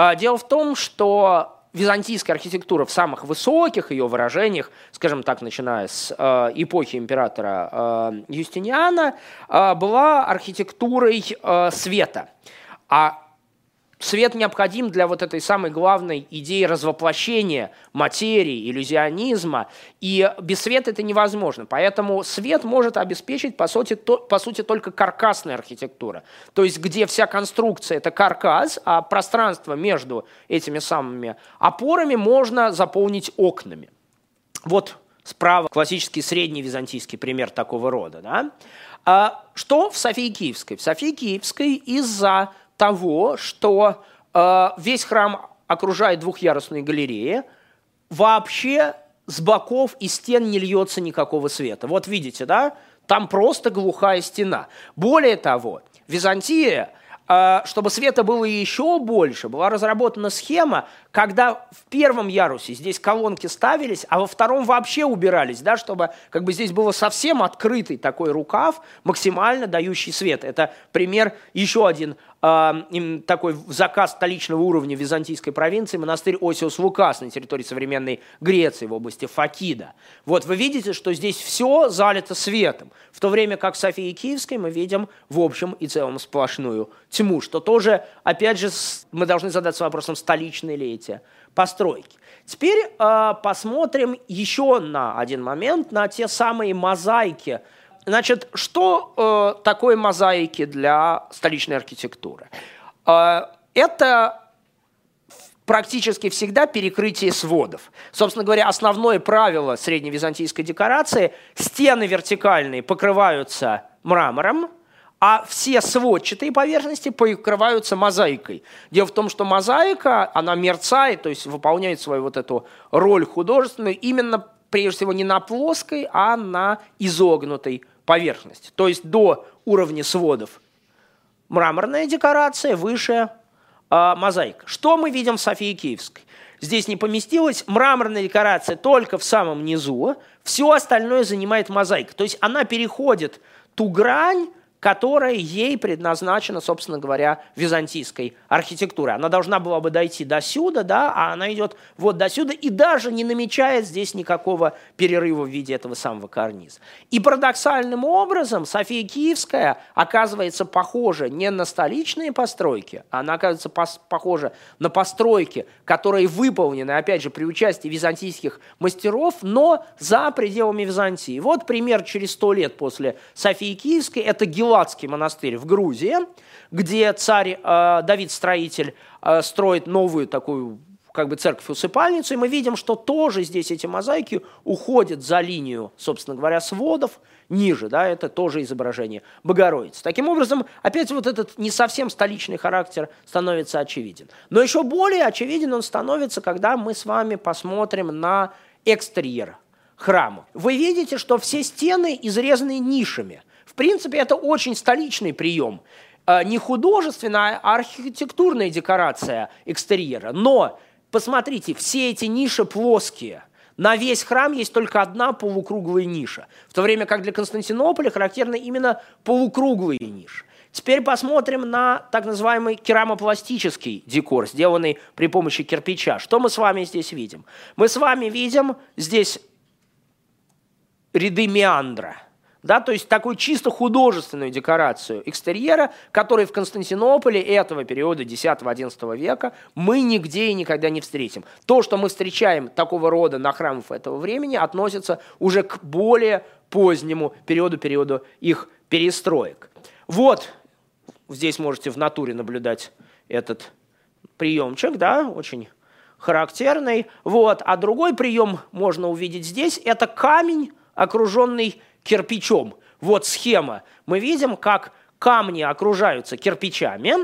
А, дело в том, что византийская архитектура в самых высоких ее выражениях, скажем так, начиная с э, эпохи императора э, Юстиниана, э, была архитектурой света. А Свет необходим для вот этой самой главной идеи развоплощения материи, иллюзионизма, и без света это невозможно. Поэтому свет может обеспечить, по сути, то, по сути только каркасная архитектура. То есть, где вся конструкция – это каркас, а пространство между этими самыми опорами можно заполнить окнами. Вот справа классический средний византийский пример такого рода. Да? А что в Софии Киевской? В Софии Киевской из-за того, что э, весь храм окружает двухъярусные галереи, вообще с боков и стен не льется никакого света. Вот видите, да? Там просто глухая стена. Более того, Византия, э, чтобы света было еще больше, была разработана схема, когда в первом ярусе здесь колонки ставились, а во втором вообще убирались, да, чтобы как бы здесь было совсем открытый такой рукав, максимально дающий свет. Это пример еще один э, такой заказ столичного уровня византийской провинции, монастырь Осиус Лукас на территории современной Греции в области Факида. Вот вы видите, что здесь все залито светом, в то время как в Софии Киевской мы видим в общем и целом сплошную тьму, что тоже, опять же, мы должны задаться вопросом, столичные ли эти постройки. Теперь э, посмотрим еще на один момент, на те самые мозаики, Значит, что э, такое мозаики для столичной архитектуры? Э, это практически всегда перекрытие сводов. Собственно говоря, основное правило средневизантийской декорации – стены вертикальные покрываются мрамором, а все сводчатые поверхности покрываются мозаикой. Дело в том, что мозаика, она мерцает, то есть выполняет свою вот эту роль художественную именно, прежде всего, не на плоской, а на изогнутой поверхности. То есть до уровня сводов мраморная декорация, выше э, мозаика. Что мы видим в Софии Киевской? Здесь не поместилась мраморная декорация только в самом низу, все остальное занимает мозаика. То есть она переходит ту грань, которая ей предназначена, собственно говоря, византийской архитектурой. Она должна была бы дойти до сюда, да, а она идет вот до сюда и даже не намечает здесь никакого перерыва в виде этого самого карниза. И парадоксальным образом София Киевская оказывается похожа не на столичные постройки, она оказывается похожа на постройки, которые выполнены, опять же, при участии византийских мастеров, но за пределами Византии. Вот пример через сто лет после Софии Киевской – это Гелон Геладский монастырь в Грузии, где царь э, Давид Строитель э, строит новую такую как бы церковь-усыпальницу, и мы видим, что тоже здесь эти мозаики уходят за линию, собственно говоря, сводов, ниже, да, это тоже изображение Богородицы. Таким образом, опять вот этот не совсем столичный характер становится очевиден. Но еще более очевиден он становится, когда мы с вами посмотрим на экстерьер храма. Вы видите, что все стены изрезаны нишами – принципе, это очень столичный прием. Э, не художественная, а архитектурная декорация экстерьера. Но, посмотрите, все эти ниши плоские. На весь храм есть только одна полукруглая ниша. В то время как для Константинополя характерны именно полукруглые ниши. Теперь посмотрим на так называемый керамопластический декор, сделанный при помощи кирпича. Что мы с вами здесь видим? Мы с вами видим здесь ряды меандра – да, то есть такую чисто художественную декорацию экстерьера, которой в Константинополе этого периода 10-11 века мы нигде и никогда не встретим. То, что мы встречаем такого рода на храмов этого времени, относится уже к более позднему периоду, периоду их перестроек. Вот, здесь можете в натуре наблюдать этот приемчик, да, очень характерный. Вот. А другой прием можно увидеть здесь. Это камень, окруженный кирпичом. Вот схема. Мы видим, как камни окружаются кирпичами,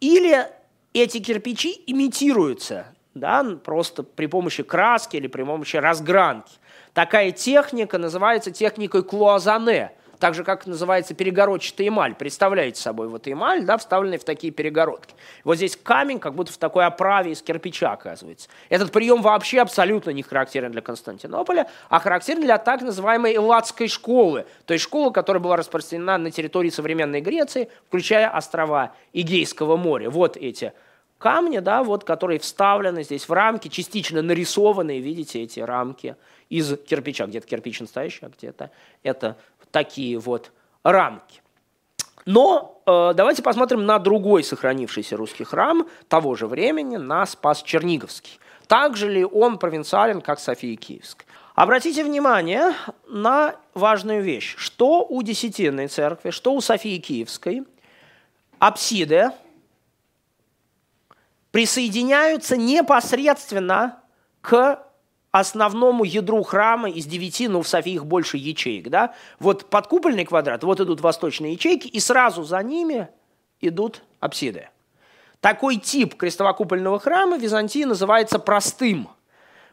или эти кирпичи имитируются, да, просто при помощи краски или при помощи разгранки. Такая техника называется техникой клуазане – так же, как называется перегородчатая эмаль. Представляете собой вот эмаль, да, вставленная в такие перегородки. Вот здесь камень как будто в такой оправе из кирпича оказывается. Этот прием вообще абсолютно не характерен для Константинополя, а характерен для так называемой элладской школы, то есть школы, которая была распространена на территории современной Греции, включая острова Игейского моря. Вот эти камни, да, вот, которые вставлены здесь в рамки, частично нарисованные, видите, эти рамки из кирпича. Где-то кирпич настоящий, а где-то это такие вот рамки. Но э, давайте посмотрим на другой сохранившийся русский храм того же времени, на Спас Черниговский. Также ли он провинциален, как София Киевская? Обратите внимание на важную вещь, что у Десятинной церкви, что у Софии Киевской апсиды присоединяются непосредственно к основному ядру храма из девяти, ну в Софии их больше ячеек, да, вот подкупольный квадрат, вот идут восточные ячейки, и сразу за ними идут апсиды. Такой тип крестовокупольного храма Византии называется простым,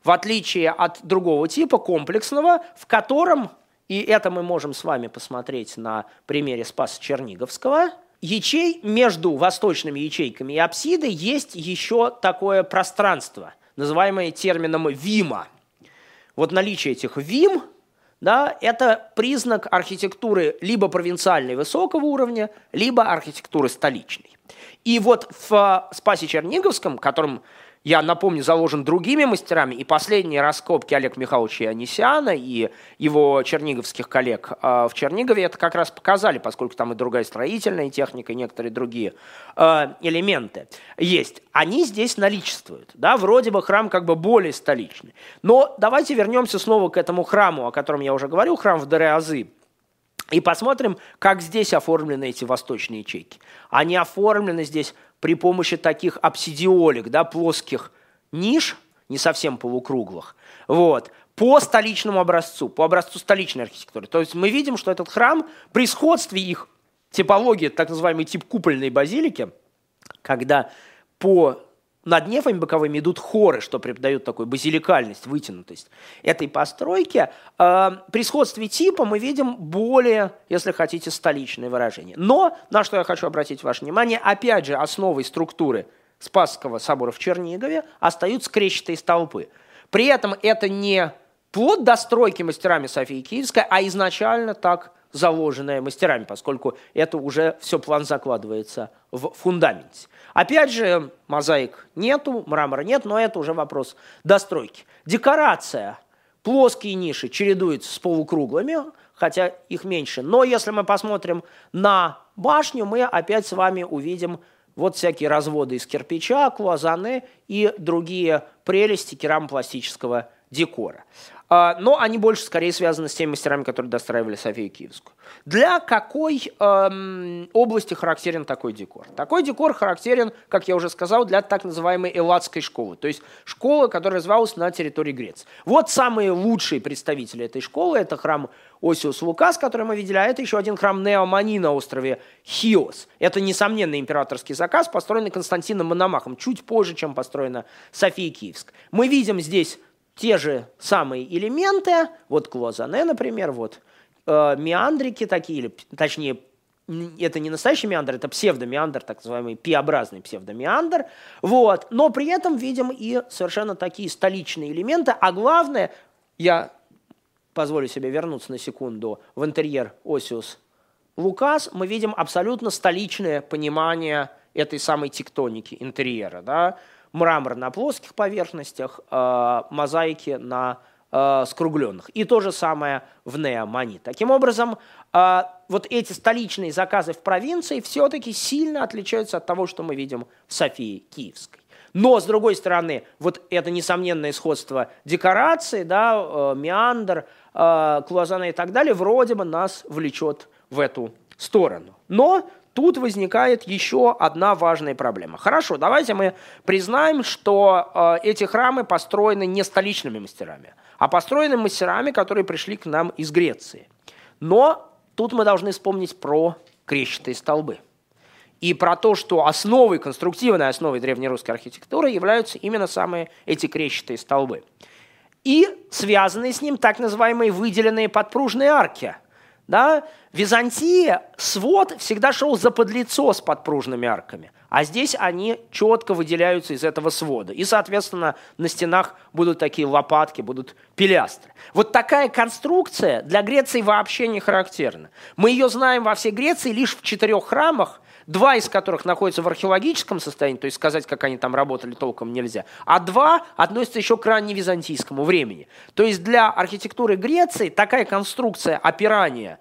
в отличие от другого типа, комплексного, в котором, и это мы можем с вами посмотреть на примере Спаса Черниговского, ячей между восточными ячейками и апсидой есть еще такое пространство – называемое термином «вима». Вот наличие этих «вим» да, это признак архитектуры либо провинциальной высокого уровня, либо архитектуры столичной. И вот в Спасе Черниговском, которым я напомню, заложен другими мастерами, и последние раскопки Олега Михайловича Анисяна и его черниговских коллег э, в Чернигове это как раз показали, поскольку там и другая строительная техника, и некоторые другие э, элементы есть. Они здесь наличествуют. Да? Вроде бы храм как бы более столичный. Но давайте вернемся снова к этому храму, о котором я уже говорил, храм в Дареазы. И посмотрим, как здесь оформлены эти восточные ячейки. Они оформлены здесь при помощи таких обсидиолик, да, плоских ниш, не совсем полукруглых, вот, по столичному образцу, по образцу столичной архитектуры. То есть мы видим, что этот храм при сходстве их типологии, так называемый тип купольной базилики, когда по над нефами боковыми идут хоры, что придают такую базиликальность, вытянутость этой постройки. Э, при сходстве типа мы видим более, если хотите, столичное выражение. Но, на что я хочу обратить ваше внимание, опять же, основой структуры Спасского собора в Чернигове остаются крещатые столпы. При этом это не плод достройки мастерами Софии Киевской, а изначально так заложенное мастерами, поскольку это уже все план закладывается в фундаменте. Опять же, мозаик нету, мрамора нет, но это уже вопрос достройки. Декорация. Плоские ниши чередуются с полукруглыми, хотя их меньше. Но если мы посмотрим на башню, мы опять с вами увидим вот всякие разводы из кирпича, клуазаны и другие прелести керамопластического декора. А, но они больше скорее связаны с теми мастерами, которые достраивали Софию Киевскую. Для какой эм, области характерен такой декор? Такой декор характерен, как я уже сказал, для так называемой элладской школы, то есть школы, которая развивалась на территории Греции. Вот самые лучшие представители этой школы – это храм Осиус Лукас, который мы видели, а это еще один храм Неомани на острове Хиос. Это, несомненно, императорский заказ, построенный Константином Мономахом, чуть позже, чем построена София Киевская. Мы видим здесь те же самые элементы, вот клозане, например, вот э, меандрики такие, или точнее, это не настоящий меандр, это псевдомеандр, так называемый пи-образный псевдомеандр, вот, но при этом видим и совершенно такие столичные элементы, а главное, я позволю себе вернуться на секунду в интерьер Осиус Лукас, мы видим абсолютно столичное понимание этой самой тектоники интерьера, да, мрамор на плоских поверхностях, э, мозаики на э, скругленных. И то же самое в Неомани. Таким образом, э, вот эти столичные заказы в провинции все-таки сильно отличаются от того, что мы видим в Софии Киевской. Но, с другой стороны, вот это несомненное сходство декорации, да, меандр, клуазана и так далее, вроде бы нас влечет в эту сторону. Но Тут возникает еще одна важная проблема. Хорошо, давайте мы признаем, что э, эти храмы построены не столичными мастерами, а построены мастерами, которые пришли к нам из Греции. Но тут мы должны вспомнить про крещатые столбы. И про то, что основой, конструктивной основой древнерусской архитектуры являются именно самые эти крещатые столбы. И связанные с ним так называемые выделенные подпружные арки – да? В Византии свод всегда шел за подлицо с подпружными арками, а здесь они четко выделяются из этого свода. И, соответственно, на стенах будут такие лопатки, будут пилястры. Вот такая конструкция для Греции вообще не характерна. Мы ее знаем во всей Греции лишь в четырех храмах, два из которых находятся в археологическом состоянии, то есть сказать, как они там работали, толком нельзя, а два относятся еще к ранневизантийскому времени. То есть для архитектуры Греции такая конструкция опирания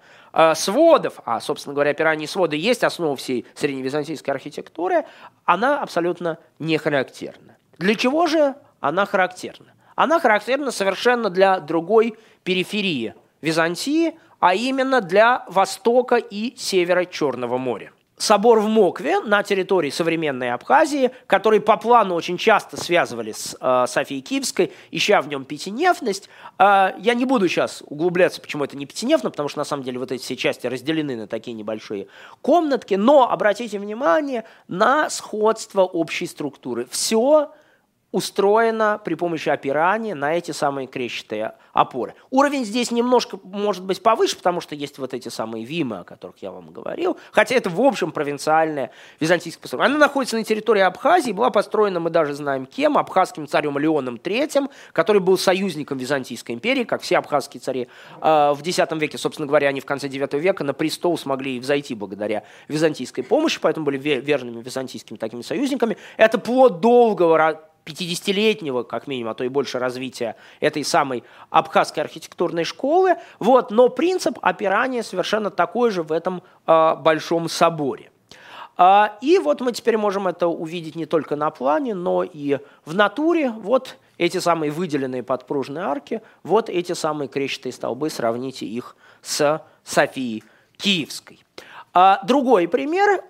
сводов, а, собственно говоря, опирание своды есть основа всей средневизантийской архитектуры, она абсолютно не характерна. Для чего же она характерна? Она характерна совершенно для другой периферии Византии, а именно для востока и севера Черного моря собор в Мокве на территории современной Абхазии, который по плану очень часто связывали с э, Софией Киевской, ища в нем пятинефность. Э, я не буду сейчас углубляться, почему это не пятинефно, потому что на самом деле вот эти все части разделены на такие небольшие комнатки, но обратите внимание на сходство общей структуры. Все устроена при помощи опирания на эти самые крещатые опоры. Уровень здесь немножко может быть повыше, потому что есть вот эти самые Вимы, о которых я вам говорил, хотя это в общем провинциальная византийская постройка. Она находится на территории Абхазии, была построена, мы даже знаем кем, абхазским царем Леоном III, который был союзником Византийской империи, как все абхазские цари э, в X веке, собственно говоря, они в конце IX века на престол смогли взойти благодаря византийской помощи, поэтому были верными византийскими такими союзниками. Это плод долгого 50-летнего, как минимум, а то и больше развития этой самой абхазской архитектурной школы. Вот, но принцип опирания совершенно такой же в этом э, большом соборе. А, и вот мы теперь можем это увидеть не только на плане, но и в натуре. Вот эти самые выделенные подпружные арки, вот эти самые крещатые столбы, сравните их с Софией Киевской. А, другой пример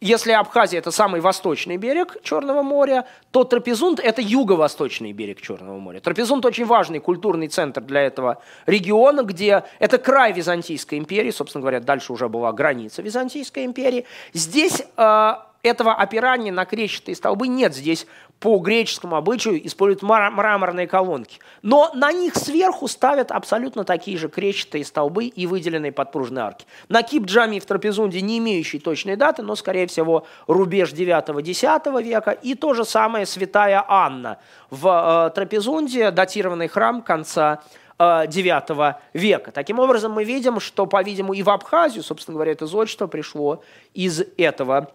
если Абхазия это самый восточный берег Черного моря, то Трапезунд это юго-восточный берег Черного моря. Трапезунд очень важный культурный центр для этого региона, где это край Византийской империи, собственно говоря, дальше уже была граница Византийской империи. Здесь э, этого опирания на крещатые столбы нет. Здесь по греческому обычаю используют мраморные колонки. Но на них сверху ставят абсолютно такие же крещатые столбы и выделенные подпружные арки. На Кип-Джами в Трапезунде не имеющий точной даты, но, скорее всего, рубеж 9-10 века. И то же самое Святая Анна в э, Трапезунде, датированный храм конца IX э, века. Таким образом, мы видим, что, по-видимому, и в Абхазию, собственно говоря, это зодчество пришло из этого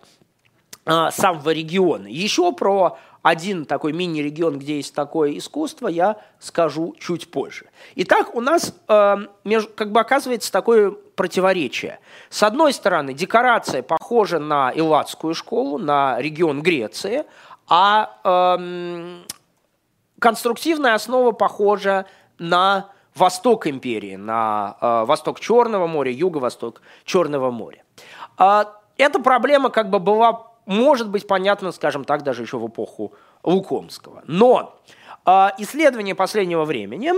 самого региона. Еще про один такой мини-регион, где есть такое искусство, я скажу чуть позже. Итак, у нас э, как бы оказывается такое противоречие. С одной стороны, декорация похожа на Элладскую школу, на регион Греции, а э, конструктивная основа похожа на восток империи, на э, восток Черного моря, юго-восток Черного моря. Э, эта проблема как бы была может быть понятно, скажем так, даже еще в эпоху Лукомского. Но э, исследования последнего времени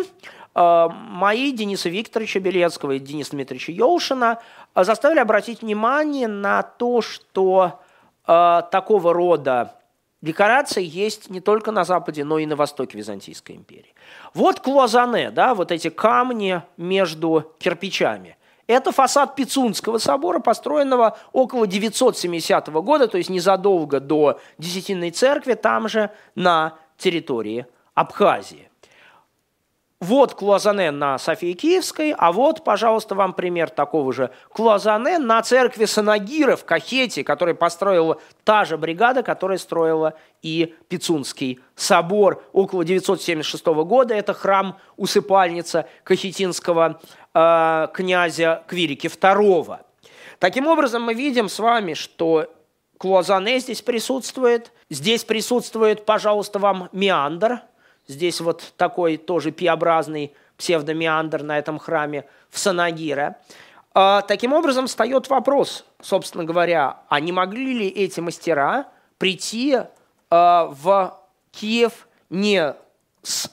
э, мои Дениса Викторовича Белецкого и Дениса Дмитриевича Елшина э, заставили обратить внимание на то, что э, такого рода декорации есть не только на Западе, но и на Востоке Византийской империи. Вот клозане, да, вот эти камни между кирпичами. Это фасад Пицунского собора, построенного около 970 года, то есть незадолго до Десятинной церкви, там же на территории Абхазии. Вот клуазане на Софии Киевской, а вот, пожалуйста, вам пример такого же клуазане на церкви Санагира в Кахете, который построила та же бригада, которая строила и Пицунский собор около 976 года. Это храм-усыпальница кахетинского э, князя Квирики II. Таким образом, мы видим с вами, что клуазане здесь присутствует. Здесь присутствует, пожалуйста, вам меандр – Здесь вот такой тоже пиобразный псевдомеандр на этом храме в Санагире. А, таким образом, встает вопрос, собственно говоря, а не могли ли эти мастера прийти а, в Киев не с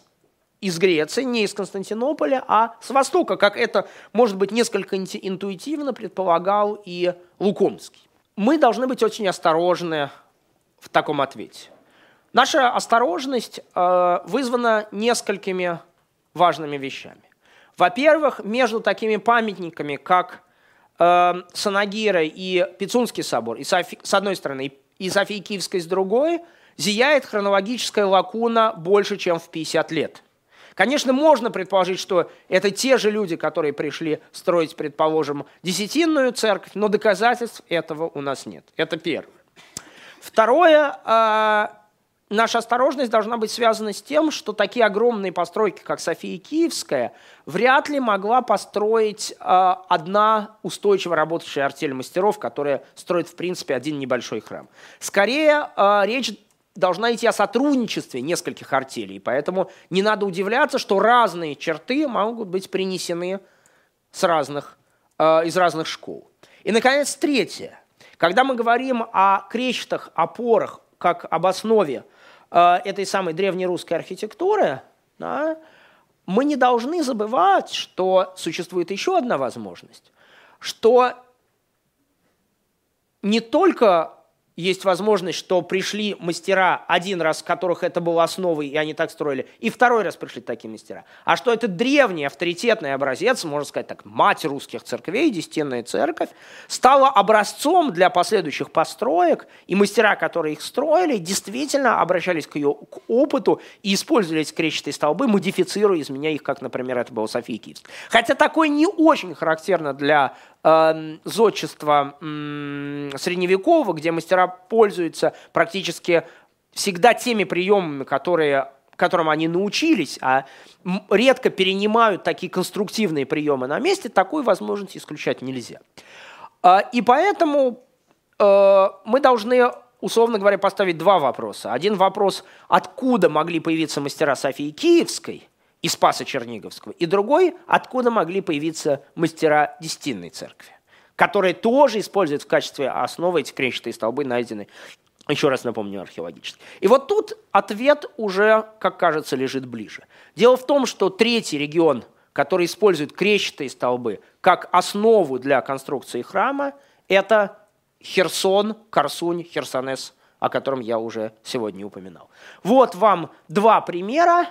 из Греции, не из Константинополя, а с Востока, как это, может быть, несколько интуитивно предполагал и Лукомский. Мы должны быть очень осторожны в таком ответе. Наша осторожность э, вызвана несколькими важными вещами. Во-первых, между такими памятниками, как э, Санагира и Пицунский собор, и Софи, с одной стороны, и Софии Киевской с другой, зияет хронологическая лакуна больше, чем в 50 лет. Конечно, можно предположить, что это те же люди, которые пришли строить, предположим, десятинную церковь, но доказательств этого у нас нет. Это первое. Второе, э, наша осторожность должна быть связана с тем, что такие огромные постройки, как София Киевская, вряд ли могла построить э, одна устойчиво работающая артель мастеров, которая строит, в принципе, один небольшой храм. Скорее, э, речь должна идти о сотрудничестве нескольких артелей, поэтому не надо удивляться, что разные черты могут быть принесены с разных, э, из разных школ. И, наконец, третье. Когда мы говорим о крещатых опорах как об основе Э, этой самой древнерусской архитектуры, да, мы не должны забывать, что существует еще одна возможность, что не только есть возможность, что пришли мастера, один раз, которых это было основой, и они так строили, и второй раз пришли такие мастера. А что это древний авторитетный образец, можно сказать так, мать русских церквей, десятинная церковь, стала образцом для последующих построек, и мастера, которые их строили, действительно обращались к ее к опыту и использовали эти столбы, модифицируя, изменяя их, как, например, это было София Киевская. Хотя такое не очень характерно для зодчества э, средневекового, где мастера пользуются практически всегда теми приемами, которые которым они научились, а редко перенимают такие конструктивные приемы на месте, такую возможность исключать нельзя. А, и поэтому э, мы должны, условно говоря, поставить два вопроса. Один вопрос, откуда могли появиться мастера Софии Киевской – и Спаса Черниговского, и другой, откуда могли появиться мастера Десятинной церкви, которые тоже используют в качестве основы эти крещатые столбы, найдены, еще раз напомню, археологически. И вот тут ответ уже, как кажется, лежит ближе. Дело в том, что третий регион, который использует крещатые столбы как основу для конструкции храма, это Херсон, Корсунь, Херсонес, о котором я уже сегодня упоминал. Вот вам два примера.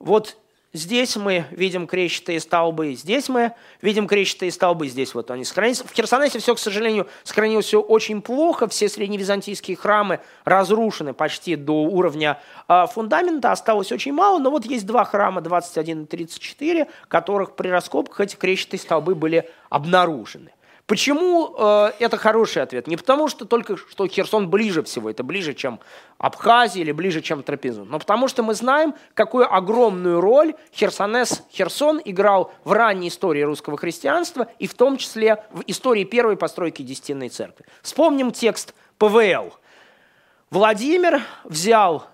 Вот Здесь мы видим крещатые столбы, здесь мы видим крещатые столбы, здесь вот они сохранились. В Херсонесе все, к сожалению, сохранилось все очень плохо, все средневизантийские храмы разрушены почти до уровня э, фундамента, осталось очень мало, но вот есть два храма, 21 и 34, которых при раскопках эти крещатые столбы были обнаружены. Почему э, это хороший ответ? Не потому, что только что Херсон ближе всего, это ближе, чем Абхазия или ближе, чем Трапезун, но потому что мы знаем, какую огромную роль Херсонес Херсон играл в ранней истории русского христианства и в том числе в истории первой постройки Десятинной церкви. Вспомним текст ПВЛ. Владимир взял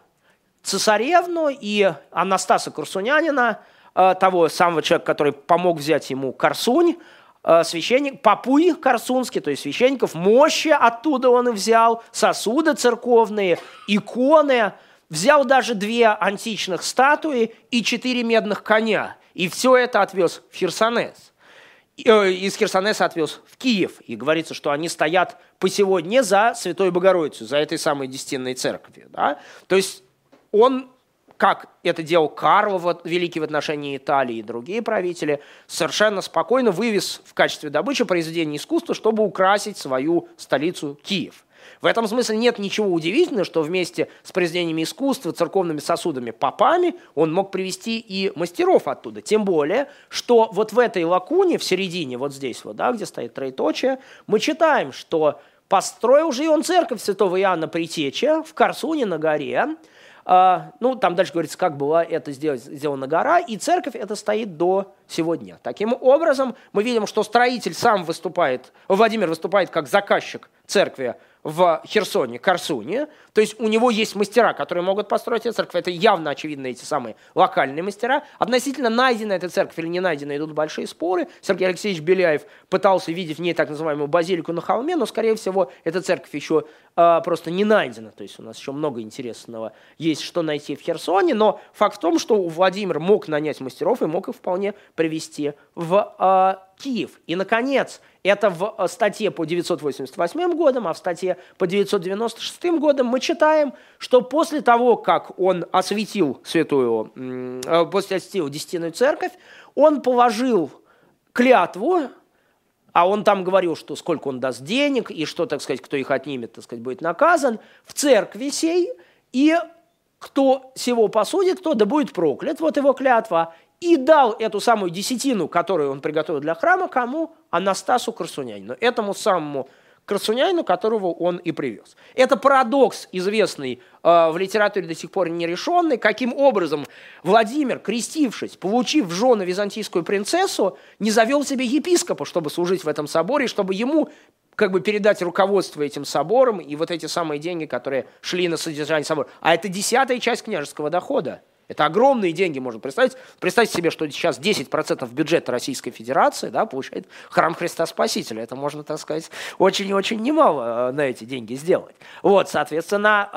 цесаревну и Анастаса Курсунянина, э, того самого человека, который помог взять ему Корсунь, священник, попуй Корсунский, то есть священников, мощи оттуда он и взял, сосуды церковные, иконы, взял даже две античных статуи и четыре медных коня. И все это отвез в Херсонес. Э, из Херсонеса отвез в Киев. И говорится, что они стоят по сегодня за Святой Богородицу, за этой самой Десятинной церковью. Да? То есть он как это делал Карл Великий в отношении Италии и другие правители, совершенно спокойно вывез в качестве добычи произведения искусства, чтобы украсить свою столицу Киев. В этом смысле нет ничего удивительного, что вместе с произведениями искусства, церковными сосудами, попами, он мог привести и мастеров оттуда. Тем более, что вот в этой лакуне, в середине, вот здесь вот, да, где стоит троеточие, мы читаем, что построил же он церковь святого Иоанна Притеча в Корсуне на горе, ну, там дальше говорится, как была это сделана гора, и церковь это стоит до сегодня. Таким образом, мы видим, что строитель сам выступает, Владимир выступает как заказчик церкви в Херсоне, Корсуне. То есть у него есть мастера, которые могут построить эту церковь. Это явно очевидно эти самые локальные мастера. Относительно найдена эта церковь или не найдена, идут большие споры. Сергей Алексеевич Беляев пытался видеть в ней так называемую базилику на холме, но, скорее всего, эта церковь еще э, просто не найдена. То есть у нас еще много интересного есть, что найти в Херсоне. Но факт в том, что Владимир мог нанять мастеров и мог их вполне привести в э, Киев. И, наконец, это в э, статье по 988 годам, а в статье по 996 годам мы читаем, что после того, как он осветил святую, э, после осветил Десятинную церковь, он положил клятву, а он там говорил, что сколько он даст денег, и что, так сказать, кто их отнимет, так сказать, будет наказан, в церкви сей, и кто сего посудит, то да будет проклят, вот его клятва, и дал эту самую десятину, которую он приготовил для храма, кому? Анастасу Красунянину, этому самому Красунянину, которого он и привез. Это парадокс, известный э, в литературе до сих пор нерешенный, каким образом Владимир, крестившись, получив в жены византийскую принцессу, не завел себе епископа, чтобы служить в этом соборе, чтобы ему как бы передать руководство этим собором и вот эти самые деньги, которые шли на содержание собора. А это десятая часть княжеского дохода. Это огромные деньги, можно представить. Представьте себе, что сейчас 10% бюджета Российской Федерации да, получает храм Христа Спасителя. Это можно, так сказать, очень и очень немало э, на эти деньги сделать. Вот, соответственно,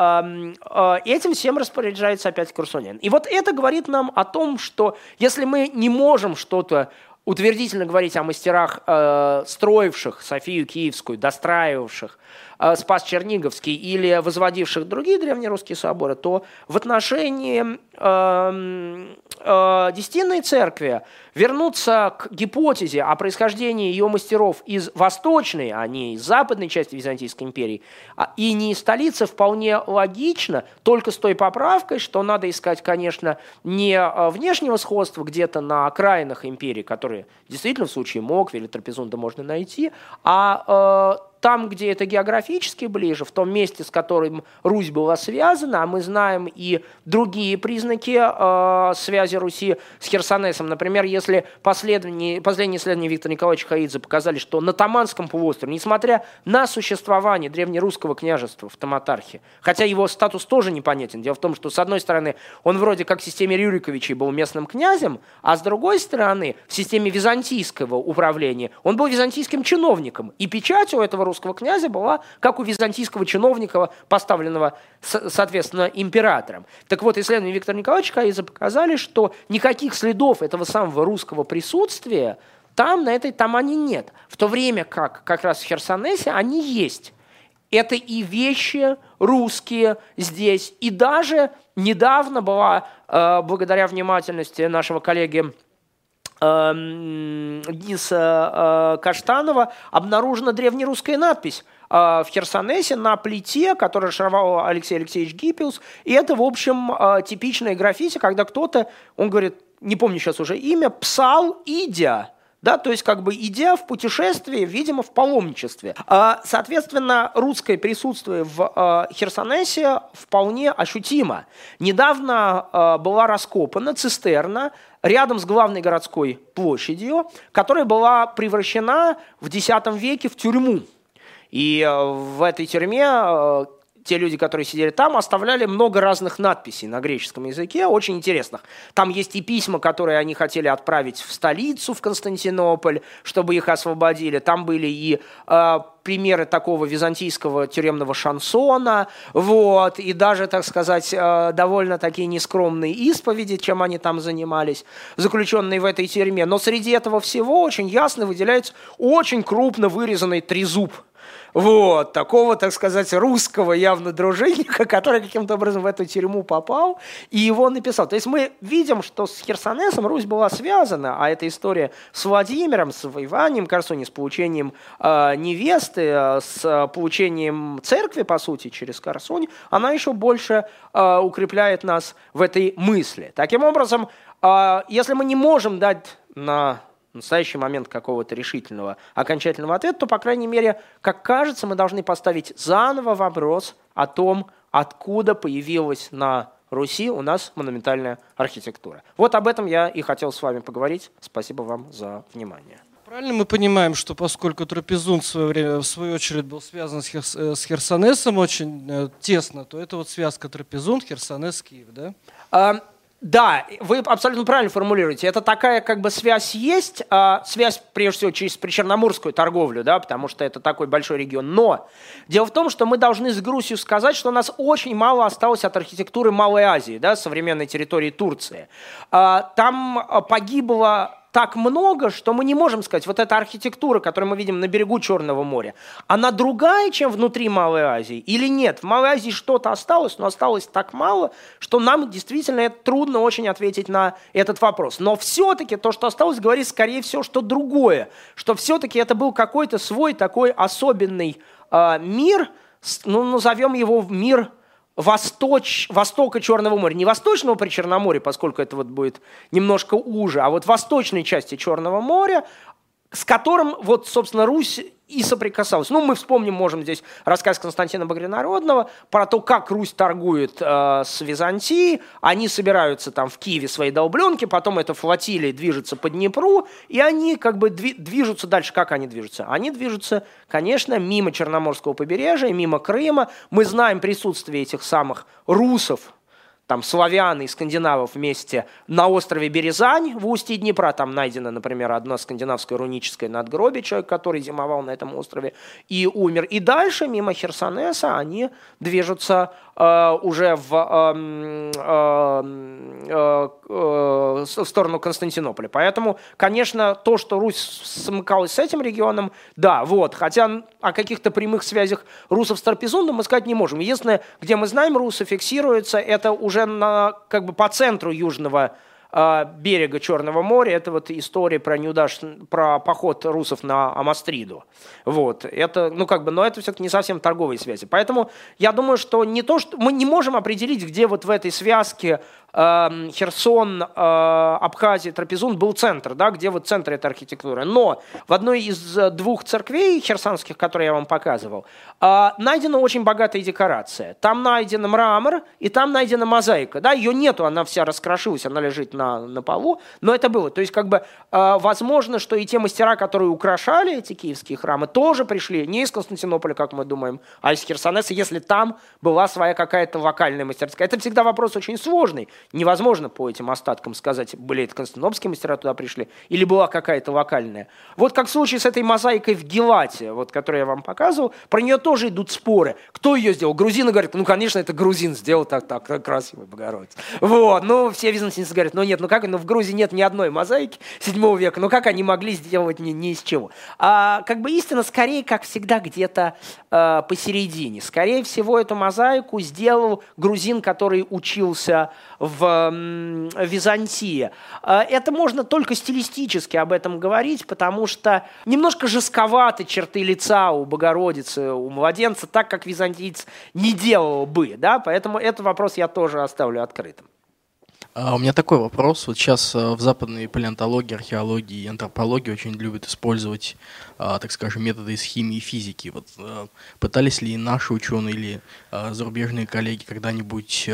этим всем распоряжается опять Курсунин. И вот это говорит нам о том, что если мы не можем что-то утвердительно говорить о мастерах, э, строивших Софию Киевскую, достраивавших э, Спас Черниговский или возводивших другие древнерусские соборы, то в отношении э, э, Десятинной церкви вернуться к гипотезе о происхождении ее мастеров из восточной, а не из западной части Византийской империи, а, и не из столицы, вполне логично, только с той поправкой, что надо искать, конечно, не э, внешнего сходства где-то на окраинах империи, которые действительно в случае Мокве или Трапезунда можно найти, а э, там, где это географически ближе, в том месте, с которым Русь была связана, а мы знаем и другие признаки э, связи Руси с Херсонесом. Например, если последние, последние исследования Виктора Николаевича Хаидзе показали, что на Таманском полуострове, несмотря на существование древнерусского княжества в Таматархе, хотя его статус тоже непонятен, дело в том, что с одной стороны он вроде как в системе Рюриковичей был местным князем, а с другой стороны в системе византийского управления он был византийским чиновником, и печать у этого русского князя была, как у византийского чиновника, поставленного, соответственно, императором. Так вот, исследования Виктора Николаевича Каиза показали, что никаких следов этого самого русского присутствия там, на этой Тамане нет. В то время как как раз в Херсонесе они есть. Это и вещи русские здесь. И даже недавно была, э, благодаря внимательности нашего коллеги Эм, Гиса э, Каштанова обнаружена древнерусская надпись э, в Херсонесе на плите, которую шаровал Алексей Алексеевич Гиппиус. И это, в общем, э, типичная граффити, когда кто-то, он говорит, не помню сейчас уже имя, псал идя да, то есть как бы идя в путешествие, видимо, в паломничестве. Соответственно, русское присутствие в Херсонесе вполне ощутимо. Недавно была раскопана цистерна рядом с главной городской площадью, которая была превращена в X веке в тюрьму. И в этой тюрьме те люди, которые сидели там, оставляли много разных надписей на греческом языке, очень интересных. Там есть и письма, которые они хотели отправить в столицу, в Константинополь, чтобы их освободили. Там были и э, примеры такого византийского тюремного шансона, вот, и даже, так сказать, э, довольно такие нескромные исповеди, чем они там занимались, заключенные в этой тюрьме. Но среди этого всего очень ясно выделяется очень крупно вырезанный трезуб вот, такого, так сказать, русского явно дружинника, который каким-то образом в эту тюрьму попал и его написал. То есть мы видим, что с Херсонесом Русь была связана, а эта история с Владимиром, с воеванием Корсуни, с получением э, невесты, э, с получением церкви, по сути, через Корсунь, она еще больше э, укрепляет нас в этой мысли. Таким образом, э, если мы не можем дать на в настоящий момент какого-то решительного окончательного ответа, то, по крайней мере, как кажется, мы должны поставить заново вопрос о том, откуда появилась на Руси у нас монументальная архитектура. Вот об этом я и хотел с вами поговорить. Спасибо вам за внимание. Правильно мы понимаем, что поскольку Трапезунд в свое время, в свою очередь, был связан с, Херс, э, с Херсонесом очень э, тесно, то это вот связка Трапезунд, Херсонес, Киев, да? А, да, вы абсолютно правильно формулируете. Это такая как бы связь есть, а, связь прежде всего через причерноморскую торговлю, да, потому что это такой большой регион. Но дело в том, что мы должны с грустью сказать, что у нас очень мало осталось от архитектуры Малой Азии, да, современной территории Турции. А, там а, погибло так много, что мы не можем сказать, вот эта архитектура, которую мы видим на берегу Черного моря, она другая, чем внутри Малой Азии или нет? В Малой Азии что-то осталось, но осталось так мало, что нам действительно трудно очень ответить на этот вопрос. Но все-таки то, что осталось, говорит, скорее всего, что другое, что все-таки это был какой-то свой такой особенный э, мир, ну, назовем его мир восточ, востока Черного моря. Не восточного при Черноморье, поскольку это вот будет немножко уже, а вот восточной части Черного моря, с которым вот, собственно, Русь и соприкасалась. Ну, мы вспомним, можем здесь рассказ Константина Багринародного про то, как Русь торгует э, с Византией. Они собираются там в Киеве свои долбленки, потом эта флотилия движется по Днепру, и они как бы движутся дальше. Как они движутся? Они движутся, конечно, мимо Черноморского побережья, мимо Крыма. Мы знаем присутствие этих самых русов там славян и скандинавов вместе на острове Березань в устье Днепра. Там найдено, например, одно скандинавское руническое надгробие, человек, который зимовал на этом острове и умер. И дальше, мимо Херсонеса, они движутся э, уже в, э, э, э, в сторону Константинополя. Поэтому, конечно, то, что Русь смыкалась с этим регионом, да, вот. Хотя о каких-то прямых связях русов с Трапезундом мы сказать не можем. Единственное, где мы знаем, русы фиксируются, это уже на, как бы по центру южного э, берега Черного моря. Это вот история про неудаш... про поход русов на Амастриду. Вот. Это, ну как бы, но это все-таки не совсем торговые связи. Поэтому я думаю, что не то, что мы не можем определить, где вот в этой связке Херсон, э, Абхазия, Трапезун был центр, да, где вот центр этой архитектуры. Но в одной из э, двух церквей херсонских, которые я вам показывал, э, найдена очень богатая декорация. Там найден мрамор, и там найдена мозаика. Да, ее нету, она вся раскрошилась, она лежит на, на полу, но это было. То есть, как бы, возможно, что и те мастера, которые украшали эти киевские храмы, тоже пришли не из Константинополя, как мы думаем, а из Херсонеса, если там была своя какая-то локальная мастерская. Это всегда вопрос очень сложный невозможно по этим остаткам сказать, были это константинопольские мастера туда пришли, или была какая-то локальная. Вот как в случае с этой мозаикой в Гелате, вот, которую я вам показывал, про нее тоже идут споры. Кто ее сделал? Грузины говорят, ну, конечно, это грузин сделал так, так красиво, Богородица. Вот, ну, все византийцы говорят, ну, нет, ну как, ну, в Грузии нет ни одной мозаики 7 века, ну, как они могли сделать ни, ни из чего? А, как бы истина, скорее, как всегда, где-то э, посередине. Скорее всего, эту мозаику сделал грузин, который учился в Византии. А, это можно только стилистически об этом говорить, потому что немножко жестковаты черты лица у Богородицы, у младенца, так как византиец не делал бы. Да? Поэтому этот вопрос я тоже оставлю открытым. А у меня такой вопрос. Вот сейчас э, в западной палеонтологии, археологии и антропологии очень любят использовать, а, так скажем, методы из химии и физики. Вот пытались ли наши ученые или зарубежные коллеги когда-нибудь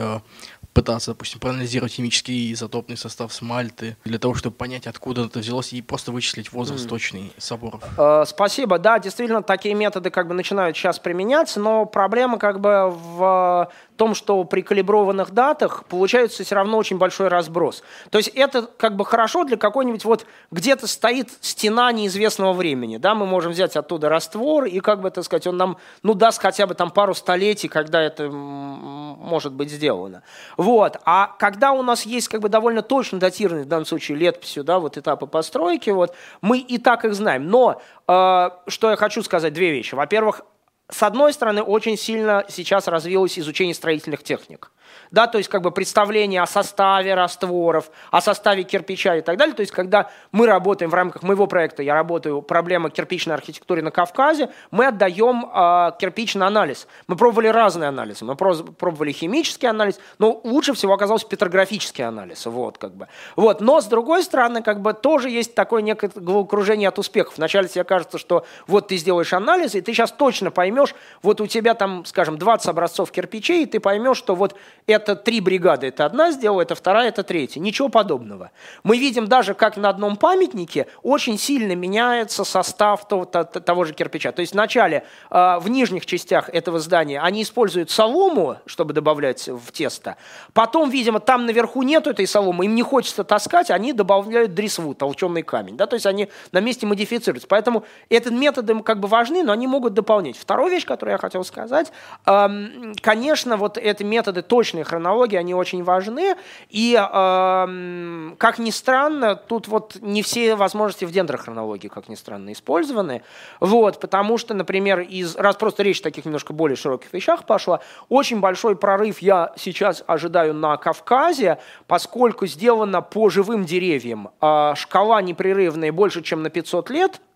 пытаться, допустим, проанализировать химический изотопный состав смальты, для того, чтобы понять, откуда это взялось, и просто вычислить возраст mm. точный соборов. Э, спасибо. Да, действительно, такие методы как бы начинают сейчас применяться, но проблема как бы в том, что при калиброванных датах получается все равно очень большой разброс. То есть это как бы хорошо для какой-нибудь вот где-то стоит стена неизвестного времени, да, мы можем взять оттуда раствор и как бы, так сказать, он нам, ну, даст хотя бы там пару столетий, когда это может быть сделано. Вот. А когда у нас есть как бы довольно точно датированные в данном случае летописью, да, вот этапы постройки, вот, мы и так их знаем. Но э, что я хочу сказать, две вещи. Во-первых, с одной стороны, очень сильно сейчас развилось изучение строительных техник да, то есть как бы представление о составе растворов, о составе кирпича и так далее. То есть когда мы работаем в рамках моего проекта, я работаю проблема кирпичной архитектуры на Кавказе, мы отдаем э, кирпичный анализ. Мы пробовали разные анализы, мы пробовали химический анализ, но лучше всего оказался петрографический анализ, вот как бы. Вот, но с другой стороны, как бы тоже есть такое некое головокружение от успехов. Вначале тебе кажется, что вот ты сделаешь анализ, и ты сейчас точно поймешь, вот у тебя там, скажем, 20 образцов кирпичей, и ты поймешь, что вот это три бригады, это одна сделала, это вторая, это третья. Ничего подобного. Мы видим даже, как на одном памятнике очень сильно меняется состав того, того же кирпича. То есть вначале э, в нижних частях этого здания они используют солому, чтобы добавлять в тесто. Потом, видимо, там наверху нету этой соломы, им не хочется таскать, они добавляют дресву, толченый камень. Да? То есть они на месте модифицируются. Поэтому эти методы как бы важны, но они могут дополнять. Вторая вещь, которую я хотел сказать, конечно, вот эти методы точной хронологии, они очень важны. И, э, как ни странно, тут вот не все возможности в дендрохронологии, как ни странно, использованы. Вот, потому что, например, из, раз просто речь о таких немножко более широких вещах пошла, очень большой прорыв я сейчас ожидаю на Кавказе, поскольку сделано по живым деревьям э, шкала непрерывная больше, чем на 500 лет –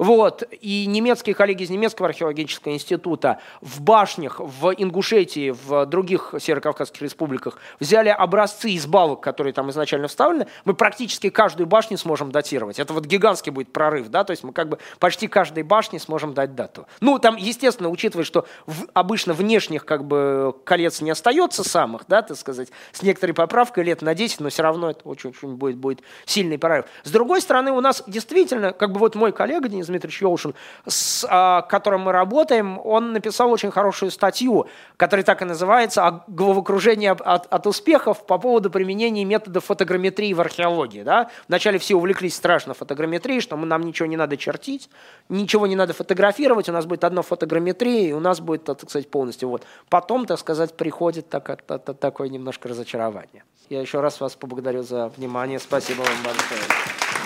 вот. И немецкие коллеги из немецкого археологического института в башнях, в Ингушетии, в других северокавказских республиках взяли образцы из балок, которые там изначально вставлены. Мы практически каждую башню сможем датировать. Это вот гигантский будет прорыв, да, то есть мы как бы почти каждой башне сможем дать дату. Ну, там, естественно, учитывая, что в, обычно внешних как бы колец не остается самых, да, так сказать, с некоторой поправкой лет на 10, но все равно это очень-очень будет, будет сильный прорыв. С другой стороны, у нас действительно, как бы вот мой коллега Денис Дмитриевич Йолшин, с а, которым мы работаем, он написал очень хорошую статью, которая так и называется «Головокружение от, от успехов по поводу применения метода фотограмметрии в археологии». Да? Вначале все увлеклись страшно фотограмметрией, что мы, нам ничего не надо чертить, ничего не надо фотографировать, у нас будет одно фотограмметрия, и у нас будет, так сказать, полностью. Вот. Потом, так сказать, приходит так, так, такое немножко разочарование. Я еще раз вас поблагодарю за внимание. Спасибо вам большое.